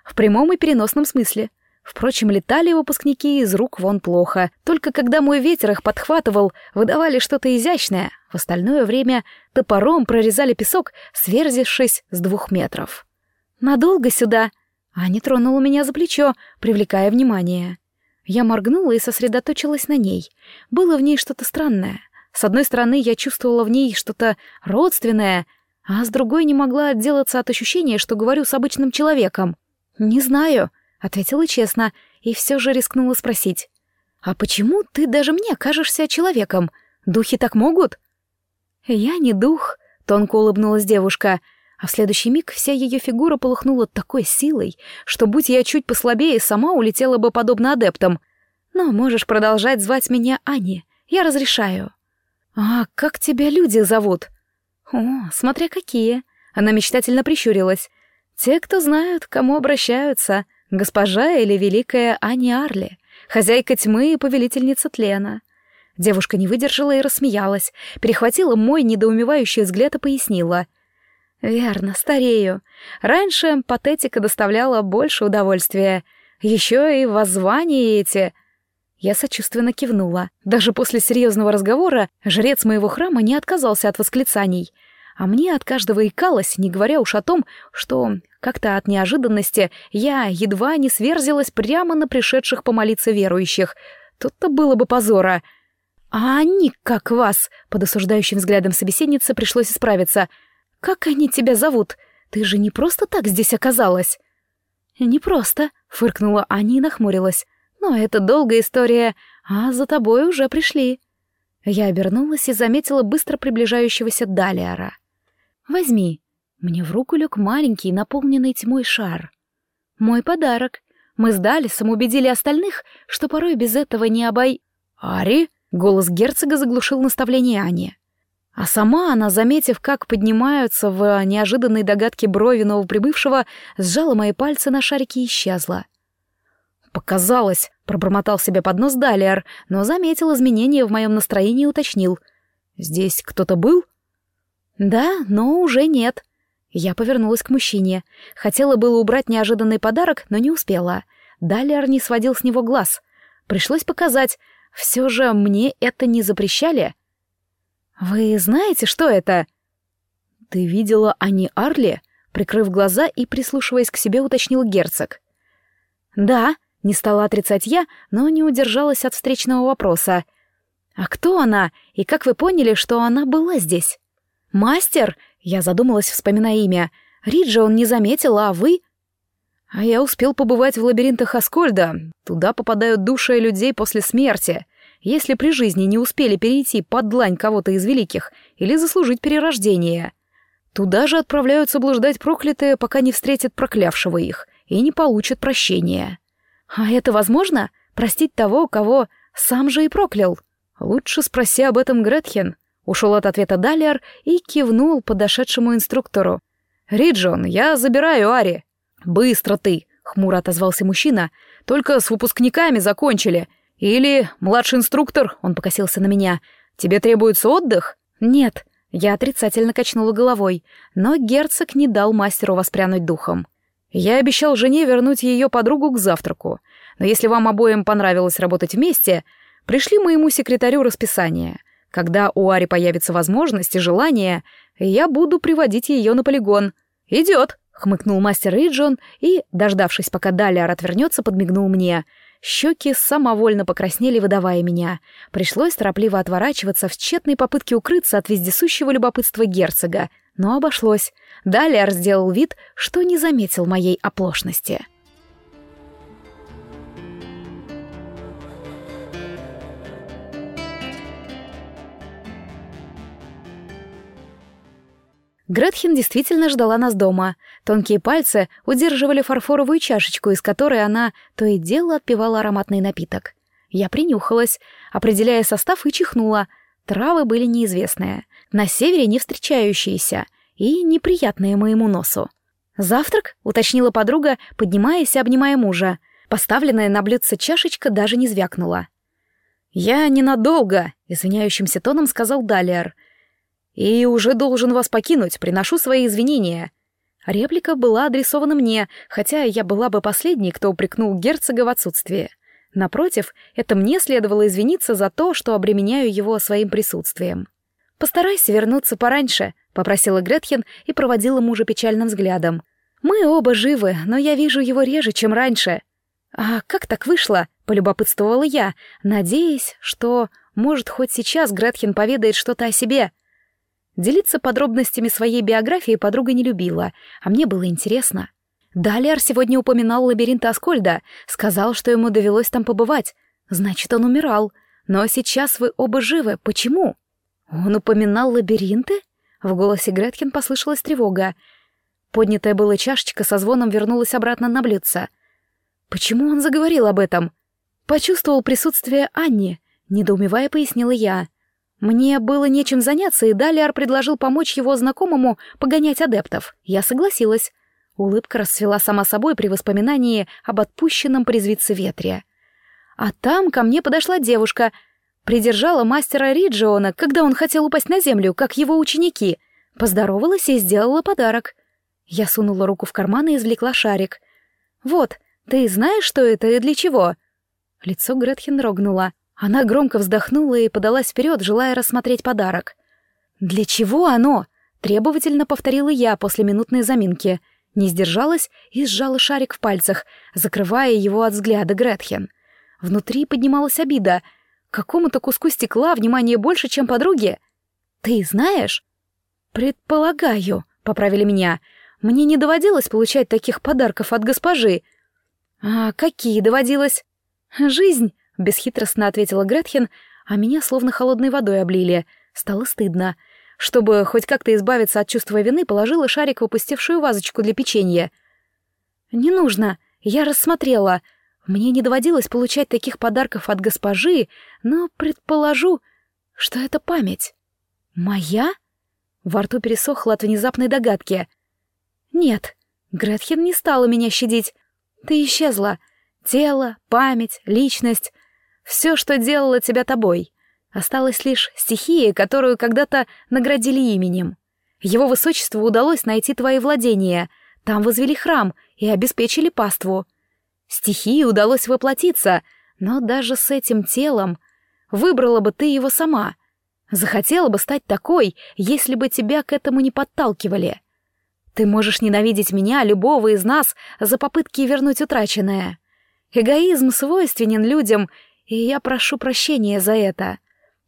В прямом и переносном смысле. Впрочем, летали выпускники из рук вон плохо. Только когда мой ветер их подхватывал, выдавали что-то изящное. В остальное время топором прорезали песок, сверзившись с двух метров. «Надолго сюда?» Аня тронула меня за плечо, привлекая внимание. Я моргнула и сосредоточилась на ней. Было в ней что-то странное. С одной стороны, я чувствовала в ней что-то родственное, а с другой не могла отделаться от ощущения, что говорю с обычным человеком. «Не знаю», — ответила честно, и все же рискнула спросить. «А почему ты даже мне кажешься человеком? Духи так могут?» «Я не дух», — тонко улыбнулась девушка, — а в следующий миг вся ее фигура полыхнула такой силой, что, будь я чуть послабее, сама улетела бы подобно адептам. Но можешь продолжать звать меня Ани, я разрешаю. «А как тебя люди зовут?» «О, смотря какие!» Она мечтательно прищурилась. «Те, кто знают, к кому обращаются, госпожа или великая Ани Арли, хозяйка тьмы и повелительница тлена». Девушка не выдержала и рассмеялась, перехватила мой недоумевающий взгляд и пояснила. Верно, старею. Раньше патетика доставляла больше удовольствия. Еще и воззвания эти. Я сочувственно кивнула. Даже после серьезного разговора жрец моего храма не отказался от восклицаний. а мне от каждого икалось, не говоря уж о том, что как-то от неожиданности я едва не сверзилась прямо на пришедших помолиться верующих. Тут-то было бы позора. «А они как вас?» — под осуждающим взглядом собеседницы пришлось исправиться. «Как они тебя зовут? Ты же не просто так здесь оказалась?» «Не просто», — фыркнула Аня и нахмурилась. «Но это долгая история, а за тобой уже пришли». Я обернулась и заметила быстро приближающегося Далиара. «Возьми». Мне в руку лег маленький, наполненный тьмой шар. «Мой подарок. Мы с Далисом убедили остальных, что порой без этого не обой...» «Ари?» — голос герцога заглушил наставление Ани. А сама она, заметив, как поднимаются в неожиданной догадке брови новоприбывшего, сжала мои пальцы на шарике и исчезла. «Показалось», — пробормотал себе под нос Далиар, но заметил изменения в моем настроении и уточнил. «Здесь кто-то был?» «Да, но уже нет». Я повернулась к мужчине. Хотела было убрать неожиданный подарок, но не успела. Далиар не сводил с него глаз. Пришлось показать. Все же мне это не запрещали. «Вы знаете, что это?» «Ты видела Ани Арли?» Прикрыв глаза и прислушиваясь к себе, уточнил герцог. «Да», — не стала отрицать я, но не удержалась от встречного вопроса. «А кто она? И как вы поняли, что она была здесь?» «Мастер?» — я задумалась, вспоминая имя. «Риджа он не заметил, а вы?» «А я успел побывать в лабиринтах Аскольда. Туда попадают души людей после смерти если при жизни не успели перейти под длань кого-то из великих или заслужить перерождение. Туда же отправляются блуждать проклятые, пока не встретят проклявшего их и не получат прощения. А это возможно? Простить того, кого сам же и проклял? Лучше спроси об этом Гретхен. Ушел от ответа Далиар и кивнул подошедшему инструктору. «Риджон, я забираю Ари». «Быстро ты!» — хмуро отозвался мужчина. «Только с выпускниками закончили. Или, младший инструктор, он покосился на меня, тебе требуется отдых? Нет. Я отрицательно качнула головой, но герцог не дал мастеру воспрянуть духом. Я обещал жене вернуть ее подругу к завтраку, но если вам обоим понравилось работать вместе, пришли моему секретарю расписание. Когда у Ари появится возможность и желание, я буду приводить ее на полигон. Идет, хмыкнул мастер Риджон и, дождавшись, пока Далиар отвернется, подмигнул мне — Щеки самовольно покраснели, выдавая меня. Пришлось торопливо отворачиваться в тщетной попытке укрыться от вездесущего любопытства герцога, но обошлось. Далее сделал вид, что не заметил моей оплошности. Гретхен действительно ждала нас дома. Тонкие пальцы удерживали фарфоровую чашечку, из которой она то и дело отпивала ароматный напиток. Я принюхалась, определяя состав и чихнула. Травы были неизвестные, на севере не встречающиеся и неприятные моему носу. «Завтрак?» — уточнила подруга, поднимаясь и обнимая мужа. Поставленная на блюдце чашечка даже не звякнула. «Я ненадолго», — извиняющимся тоном сказал Далиар — и уже должен вас покинуть, приношу свои извинения». Реплика была адресована мне, хотя я была бы последней, кто упрекнул герцога в отсутствии. Напротив, это мне следовало извиниться за то, что обременяю его своим присутствием. «Постарайся вернуться пораньше», — попросила Гретхен и проводила мужа печальным взглядом. «Мы оба живы, но я вижу его реже, чем раньше». «А как так вышло?» — полюбопытствовала я, надеясь, что, может, хоть сейчас Гретхен поведает что-то о себе — Делиться подробностями своей биографии подруга не любила, а мне было интересно. Далиар сегодня упоминал лабиринт Аскольда, сказал, что ему довелось там побывать. Значит, он умирал. Но сейчас вы оба живы. Почему? Он упоминал лабиринты? В голосе Гретхен послышалась тревога. Поднятая была чашечка со звоном вернулась обратно на блюдце. Почему он заговорил об этом? Почувствовал присутствие Анни, недоумевая пояснила я. Мне было нечем заняться, и Далиар предложил помочь его знакомому погонять адептов. Я согласилась. Улыбка расцвела сама собой при воспоминании об отпущенном призвице ветре. А там ко мне подошла девушка, придержала мастера Риджиона, когда он хотел упасть на землю, как его ученики. Поздоровалась и сделала подарок. Я сунула руку в карман и извлекла шарик. «Вот, ты знаешь, что это и для чего?» Лицо Гретхен дрогнуло. Она громко вздохнула и подалась вперед, желая рассмотреть подарок. «Для чего оно?» — Требовательно повторила я после минутной заминки. Не сдержалась и сжала шарик в пальцах, закрывая его от взгляда Гретхен. Внутри поднималась обида. Какому-то куску стекла внимание больше, чем подруге. «Ты знаешь?» «Предполагаю», — поправили меня. «Мне не доводилось получать таких подарков от госпожи». «А какие доводилось?» «Жизнь», — бесхитростно ответила Гретхен, а меня словно холодной водой облили. Стало стыдно. Чтобы хоть как-то избавиться от чувства вины, положила шарик в опустевшую вазочку для печенья. «Не нужно. Я рассмотрела. Мне не доводилось получать таких подарков от госпожи, но предположу, что это память. Моя?» Во рту пересохло от внезапной догадки. «Нет, Гретхен не стала меня щадить. Ты исчезла. Тело, память, личность. Все, что делало тебя тобой. Осталась лишь стихия, которую когда-то наградили именем. Его высочеству удалось найти твои владения. Там возвели храм и обеспечили паству. Стихии удалось воплотиться, но даже с этим телом выбрала бы ты его сама. Захотела бы стать такой, если бы тебя к этому не подталкивали. Ты можешь ненавидеть меня, любого из нас, за попытки вернуть утраченное. Эгоизм свойственен людям, и я прошу прощения за это.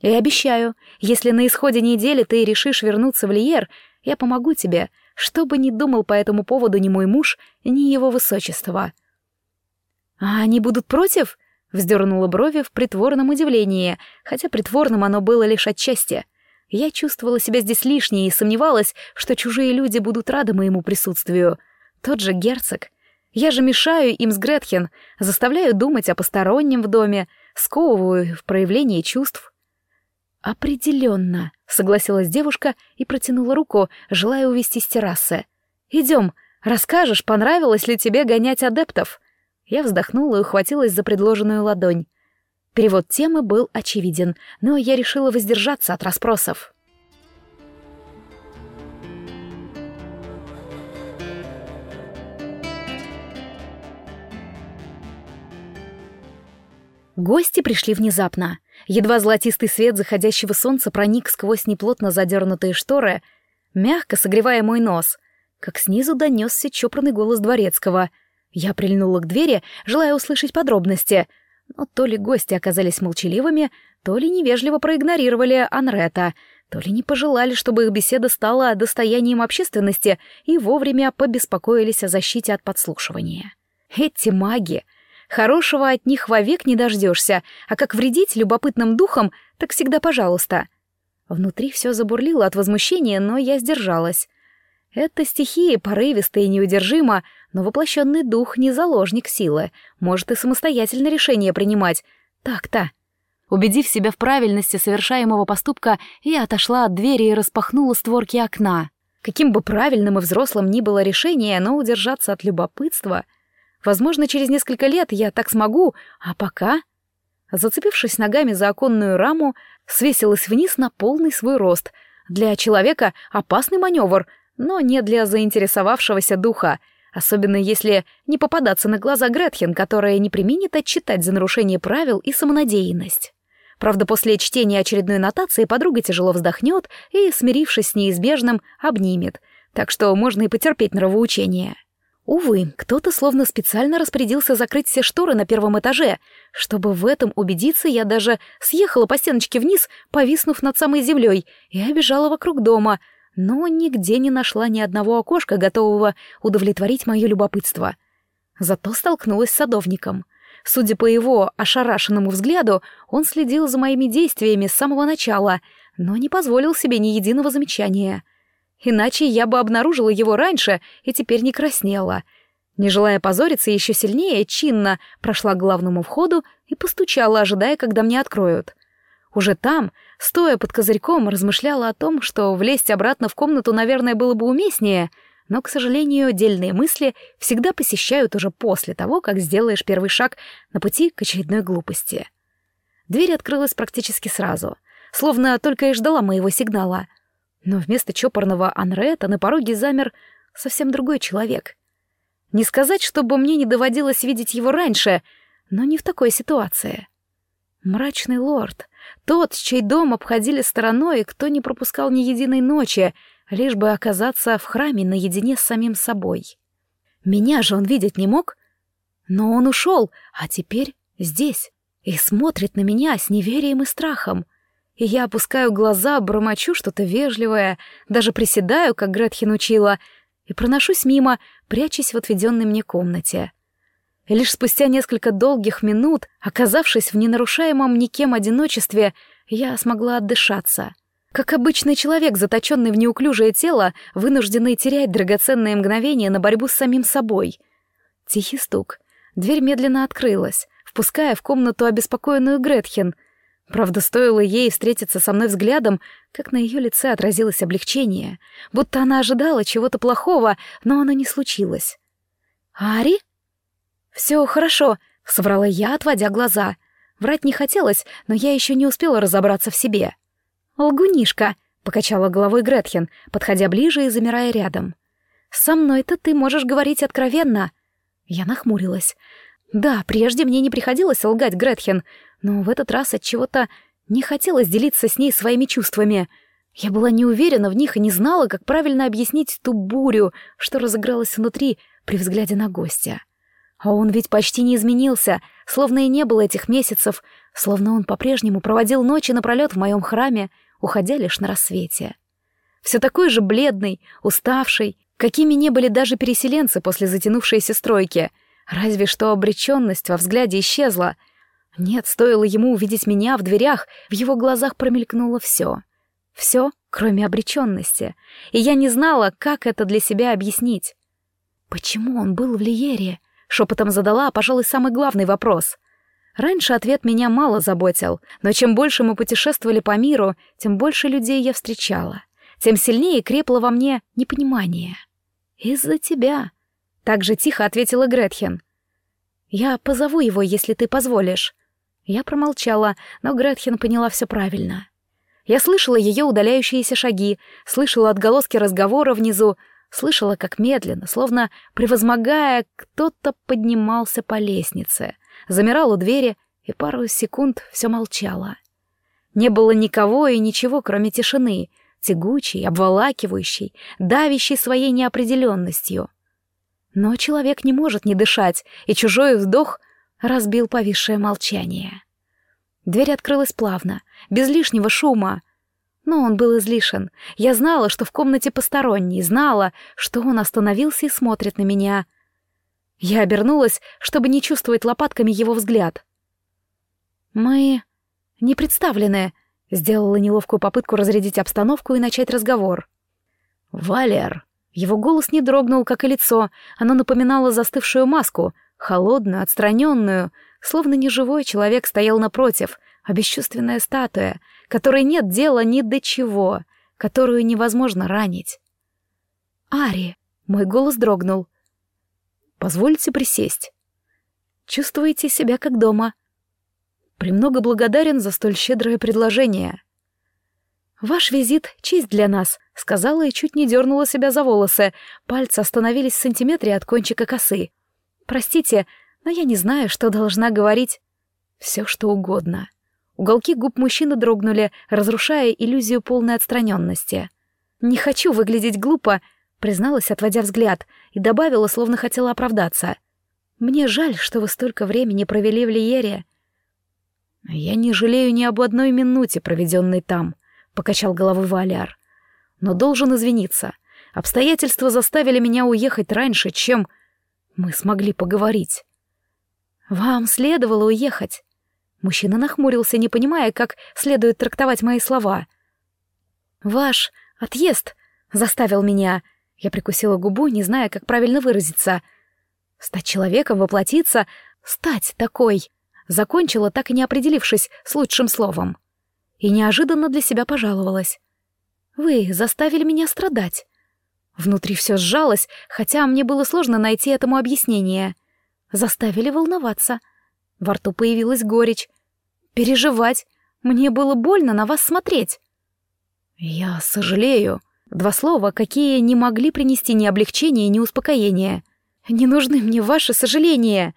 И обещаю, если на исходе недели ты решишь вернуться в Лиер, я помогу тебе, что бы ни думал по этому поводу ни мой муж, ни его высочество». «А они будут против?» — вздернула брови в притворном удивлении, хотя притворным оно было лишь отчасти. Я чувствовала себя здесь лишней и сомневалась, что чужие люди будут рады моему присутствию. Тот же герцог. Я же мешаю им с Гретхен, заставляю думать о постороннем в доме, сковываю в проявлении чувств. «Определенно», — согласилась девушка и протянула руку, желая увести с террасы. «Идем, расскажешь, понравилось ли тебе гонять адептов?» Я вздохнула и ухватилась за предложенную ладонь. Перевод темы был очевиден, но я решила воздержаться от расспросов. Гости пришли внезапно. Едва золотистый свет заходящего солнца проник сквозь неплотно задернутые шторы, мягко согревая мой нос, как снизу донесся чопорный голос дворецкого. Я прильнула к двери, желая услышать подробности, но то ли гости оказались молчаливыми, то ли невежливо проигнорировали Анрета, то ли не пожелали, чтобы их беседа стала достоянием общественности и вовремя побеспокоились о защите от подслушивания. Эти маги! Хорошего от них вовек не дождешься, а как вредить любопытным духом, так всегда пожалуйста. Внутри все забурлило от возмущения, но я сдержалась. Это стихия порывистая и неудержима, но воплощенный дух не заложник силы, может и самостоятельно решение принимать. Так-то. Убедив себя в правильности совершаемого поступка, я отошла от двери и распахнула створки окна. Каким бы правильным и взрослым ни было решение, но удержаться от любопытства — Возможно, через несколько лет я так смогу, а пока... Зацепившись ногами за оконную раму, свесилась вниз на полный свой рост. Для человека опасный маневр, но не для заинтересовавшегося духа, особенно если не попадаться на глаза Гретхен, которая не применит отчитать за нарушение правил и самонадеянность. Правда, после чтения очередной нотации подруга тяжело вздохнет и, смирившись с неизбежным, обнимет, так что можно и потерпеть нравоучение. Увы, кто-то словно специально распорядился закрыть все шторы на первом этаже. Чтобы в этом убедиться, я даже съехала по стеночке вниз, повиснув над самой землей, и обежала вокруг дома, но нигде не нашла ни одного окошка, готового удовлетворить мое любопытство. Зато столкнулась с садовником. Судя по его ошарашенному взгляду, он следил за моими действиями с самого начала, но не позволил себе ни единого замечания — Иначе я бы обнаружила его раньше и теперь не краснела. Не желая позориться еще сильнее, чинно прошла к главному входу и постучала, ожидая, когда мне откроют. Уже там, стоя под козырьком, размышляла о том, что влезть обратно в комнату, наверное, было бы уместнее, но, к сожалению, дельные мысли всегда посещают уже после того, как сделаешь первый шаг на пути к очередной глупости. Дверь открылась практически сразу, словно только и ждала моего сигнала — но вместо чопорного Анрета на пороге замер совсем другой человек. Не сказать, чтобы мне не доводилось видеть его раньше, но не в такой ситуации. Мрачный лорд, тот, чей дом обходили стороной кто не пропускал ни единой ночи, лишь бы оказаться в храме наедине с самим собой. Меня же он видеть не мог. Но он ушел, а теперь здесь, и смотрит на меня с неверием и страхом. И я опускаю глаза, бормочу что-то вежливое, даже приседаю, как Гретхен учила, и проношусь мимо, прячась в отведенной мне комнате. И лишь спустя несколько долгих минут, оказавшись в ненарушаемом никем одиночестве, я смогла отдышаться. Как обычный человек, заточенный в неуклюжее тело, вынужденный терять драгоценные мгновения на борьбу с самим собой. Тихий стук. Дверь медленно открылась, впуская в комнату обеспокоенную Гретхен. Правда, стоило ей встретиться со мной взглядом, как на ее лице отразилось облегчение, будто она ожидала чего-то плохого, но оно не случилось. «Ари?» «Все хорошо», — соврала я, отводя глаза. Врать не хотелось, но я еще не успела разобраться в себе. «Лгунишка», — покачала головой Гретхен, подходя ближе и замирая рядом. «Со мной-то ты можешь говорить откровенно». Я нахмурилась. Да, прежде мне не приходилось лгать Гретхен, но в этот раз от чего-то не хотелось делиться с ней своими чувствами. Я была не уверена в них и не знала, как правильно объяснить ту бурю, что разыгралась внутри при взгляде на гостя. А он ведь почти не изменился, словно и не было этих месяцев, словно он по-прежнему проводил ночи напролет в моем храме, уходя лишь на рассвете. Все такой же бледный, уставший, какими не были даже переселенцы после затянувшейся стройки — Разве что обреченность во взгляде исчезла. Нет, стоило ему увидеть меня в дверях, в его глазах промелькнуло все. Все, кроме обреченности. И я не знала, как это для себя объяснить. Почему он был в Лиере? Шепотом задала, пожалуй, самый главный вопрос. Раньше ответ меня мало заботил, но чем больше мы путешествовали по миру, тем больше людей я встречала, тем сильнее крепло во мне непонимание. «Из-за тебя», так же тихо ответила Гретхен. «Я позову его, если ты позволишь». Я промолчала, но Гретхен поняла все правильно. Я слышала ее удаляющиеся шаги, слышала отголоски разговора внизу, слышала, как медленно, словно превозмогая, кто-то поднимался по лестнице, замирал у двери, и пару секунд все молчало. Не было никого и ничего, кроме тишины, тягучей, обволакивающей, давящей своей неопределенностью. Но человек не может не дышать, и чужой вздох разбил повисшее молчание. Дверь открылась плавно, без лишнего шума. Но он был излишен. Я знала, что в комнате посторонний, знала, что он остановился и смотрит на меня. Я обернулась, чтобы не чувствовать лопатками его взгляд. «Мы не представлены», — сделала неловкую попытку разрядить обстановку и начать разговор. «Валер», его голос не дрогнул, как и лицо, оно напоминало застывшую маску, холодную, отстраненную, словно неживой человек стоял напротив, а бесчувственная статуя, которой нет дела ни до чего, которую невозможно ранить. «Ари!» — мой голос дрогнул. «Позвольте присесть. Чувствуете себя как дома?» «Премного благодарен за столь щедрое предложение». «Ваш визит — честь для нас», — сказала и чуть не дернула себя за волосы. Пальцы остановились в сантиметре от кончика косы. «Простите, но я не знаю, что должна говорить». «Все, что угодно». Уголки губ мужчины дрогнули, разрушая иллюзию полной отстраненности. «Не хочу выглядеть глупо», — призналась, отводя взгляд, и добавила, словно хотела оправдаться. «Мне жаль, что вы столько времени провели в Лиере». «Я не жалею ни об одной минуте, проведенной там», покачал головой Валяр. Но должен извиниться. Обстоятельства заставили меня уехать раньше, чем мы смогли поговорить. Вам следовало уехать. Мужчина нахмурился, не понимая, как следует трактовать мои слова. Ваш отъезд заставил меня... Я прикусила губу, не зная, как правильно выразиться. Стать человеком, воплотиться, стать такой. Закончила, так и не определившись с лучшим словом и неожиданно для себя пожаловалась. «Вы заставили меня страдать». Внутри все сжалось, хотя мне было сложно найти этому объяснение. Заставили волноваться. Во рту появилась горечь. Переживать. Мне было больно на вас смотреть. «Я сожалею». Два слова, какие не могли принести ни облегчения, ни успокоения. «Не нужны мне ваши сожаления»,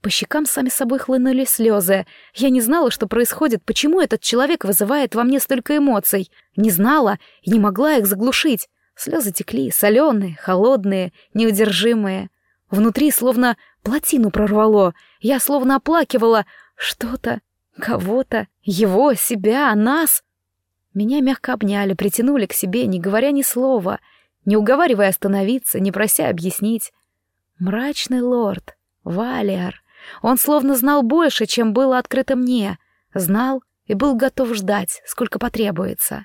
по щекам сами собой хлынули слезы. Я не знала, что происходит, почему этот человек вызывает во мне столько эмоций. Не знала и не могла их заглушить. Слезы текли, соленые, холодные, неудержимые. Внутри словно плотину прорвало. Я словно оплакивала что-то, кого-то, его, себя, нас. Меня мягко обняли, притянули к себе, не говоря ни слова, не уговаривая остановиться, не прося объяснить. Мрачный лорд, Валиар. Он словно знал больше, чем было открыто мне. Знал и был готов ждать, сколько потребуется.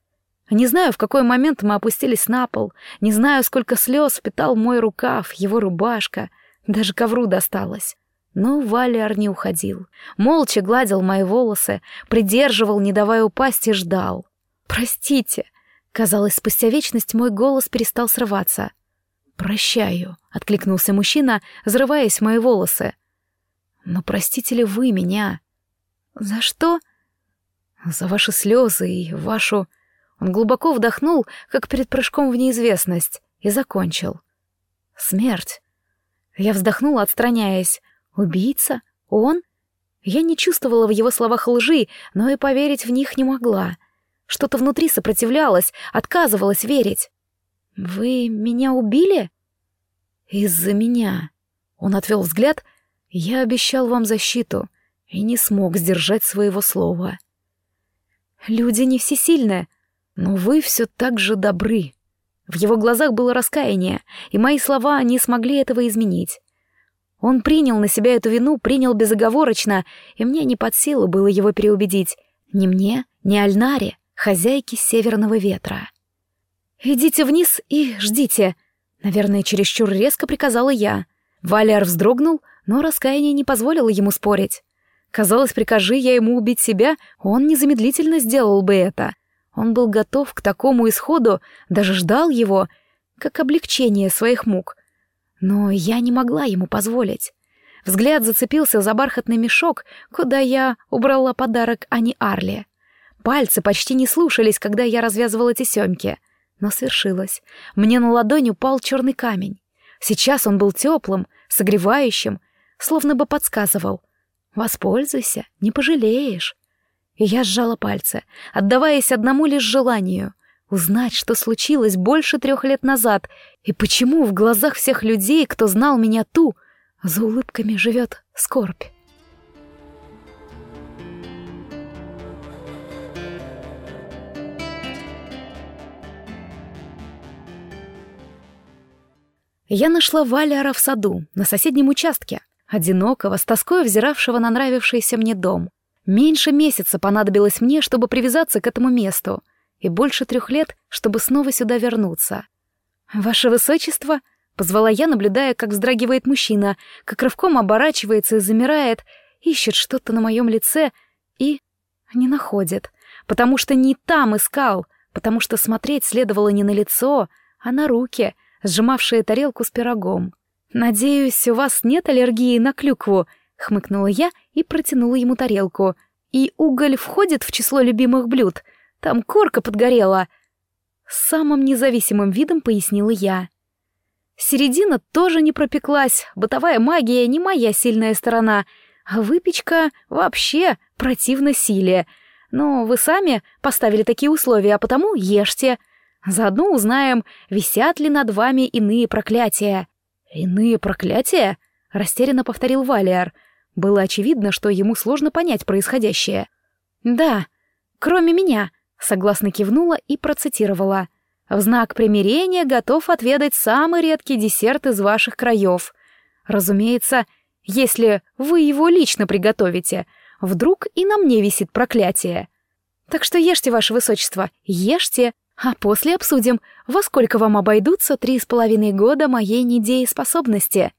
Не знаю, в какой момент мы опустились на пол, не знаю, сколько слез впитал мой рукав, его рубашка, даже ковру досталось. Но Валиар не уходил. Молча гладил мои волосы, придерживал, не давая упасть, и ждал. «Простите!» Казалось, спустя вечность мой голос перестал срываться. «Прощаю», — откликнулся мужчина, взрываясь мои волосы. «Но простите ли вы меня?» «За что?» «За ваши слезы и вашу...» Он глубоко вдохнул, как перед прыжком в неизвестность, и закончил. Смерть. Я вздохнула, отстраняясь. Убийца? Он? Я не чувствовала в его словах лжи, но и поверить в них не могла. Что-то внутри сопротивлялось, отказывалось верить. «Вы меня убили?» «Из-за меня». Он отвел взгляд. «Я обещал вам защиту и не смог сдержать своего слова». «Люди не всесильны», но вы все так же добры. В его глазах было раскаяние, и мои слова не смогли этого изменить. Он принял на себя эту вину, принял безоговорочно, и мне не под силу было его переубедить. Ни мне, ни Альнаре, хозяйке северного ветра. «Идите вниз и ждите», — наверное, чересчур резко приказала я. Валер вздрогнул, но раскаяние не позволило ему спорить. Казалось, прикажи я ему убить себя, он незамедлительно сделал бы это. Он был готов к такому исходу, даже ждал его, как облегчение своих мук. Но я не могла ему позволить. Взгляд зацепился за бархатный мешок, куда я убрала подарок Ани Арли. Пальцы почти не слушались, когда я развязывала тесемки. Но свершилось. Мне на ладонь упал черный камень. Сейчас он был теплым, согревающим, словно бы подсказывал. «Воспользуйся, не пожалеешь». Я сжала пальцы, отдаваясь одному лишь желанию — узнать, что случилось больше трех лет назад, и почему в глазах всех людей, кто знал меня ту, за улыбками живет скорбь. Я нашла Валера в саду, на соседнем участке, одинокого, с тоской взиравшего на нравившийся мне дом — Меньше месяца понадобилось мне, чтобы привязаться к этому месту, и больше трех лет, чтобы снова сюда вернуться. «Ваше Высочество!» — позвала я, наблюдая, как вздрагивает мужчина, как рывком оборачивается и замирает, ищет что-то на моем лице и... не находит, потому что не там искал, потому что смотреть следовало не на лицо, а на руки, сжимавшие тарелку с пирогом. «Надеюсь, у вас нет аллергии на клюкву?» Хмыкнула я и протянула ему тарелку. И уголь входит в число любимых блюд. Там корка подгорела. Самым независимым видом пояснила я. Середина тоже не пропеклась, бытовая магия не моя сильная сторона, а выпечка вообще противно силе. Но вы сами поставили такие условия, а потому ешьте. Заодно узнаем, висят ли над вами иные проклятия. «Иные проклятия?» — растерянно повторил Валиар — было очевидно, что ему сложно понять происходящее. «Да, кроме меня», — согласно кивнула и процитировала. «В знак примирения готов отведать самый редкий десерт из ваших краев. Разумеется, если вы его лично приготовите, вдруг и на мне висит проклятие. Так что ешьте, ваше высочество, ешьте, а после обсудим, во сколько вам обойдутся три с половиной года моей недееспособности».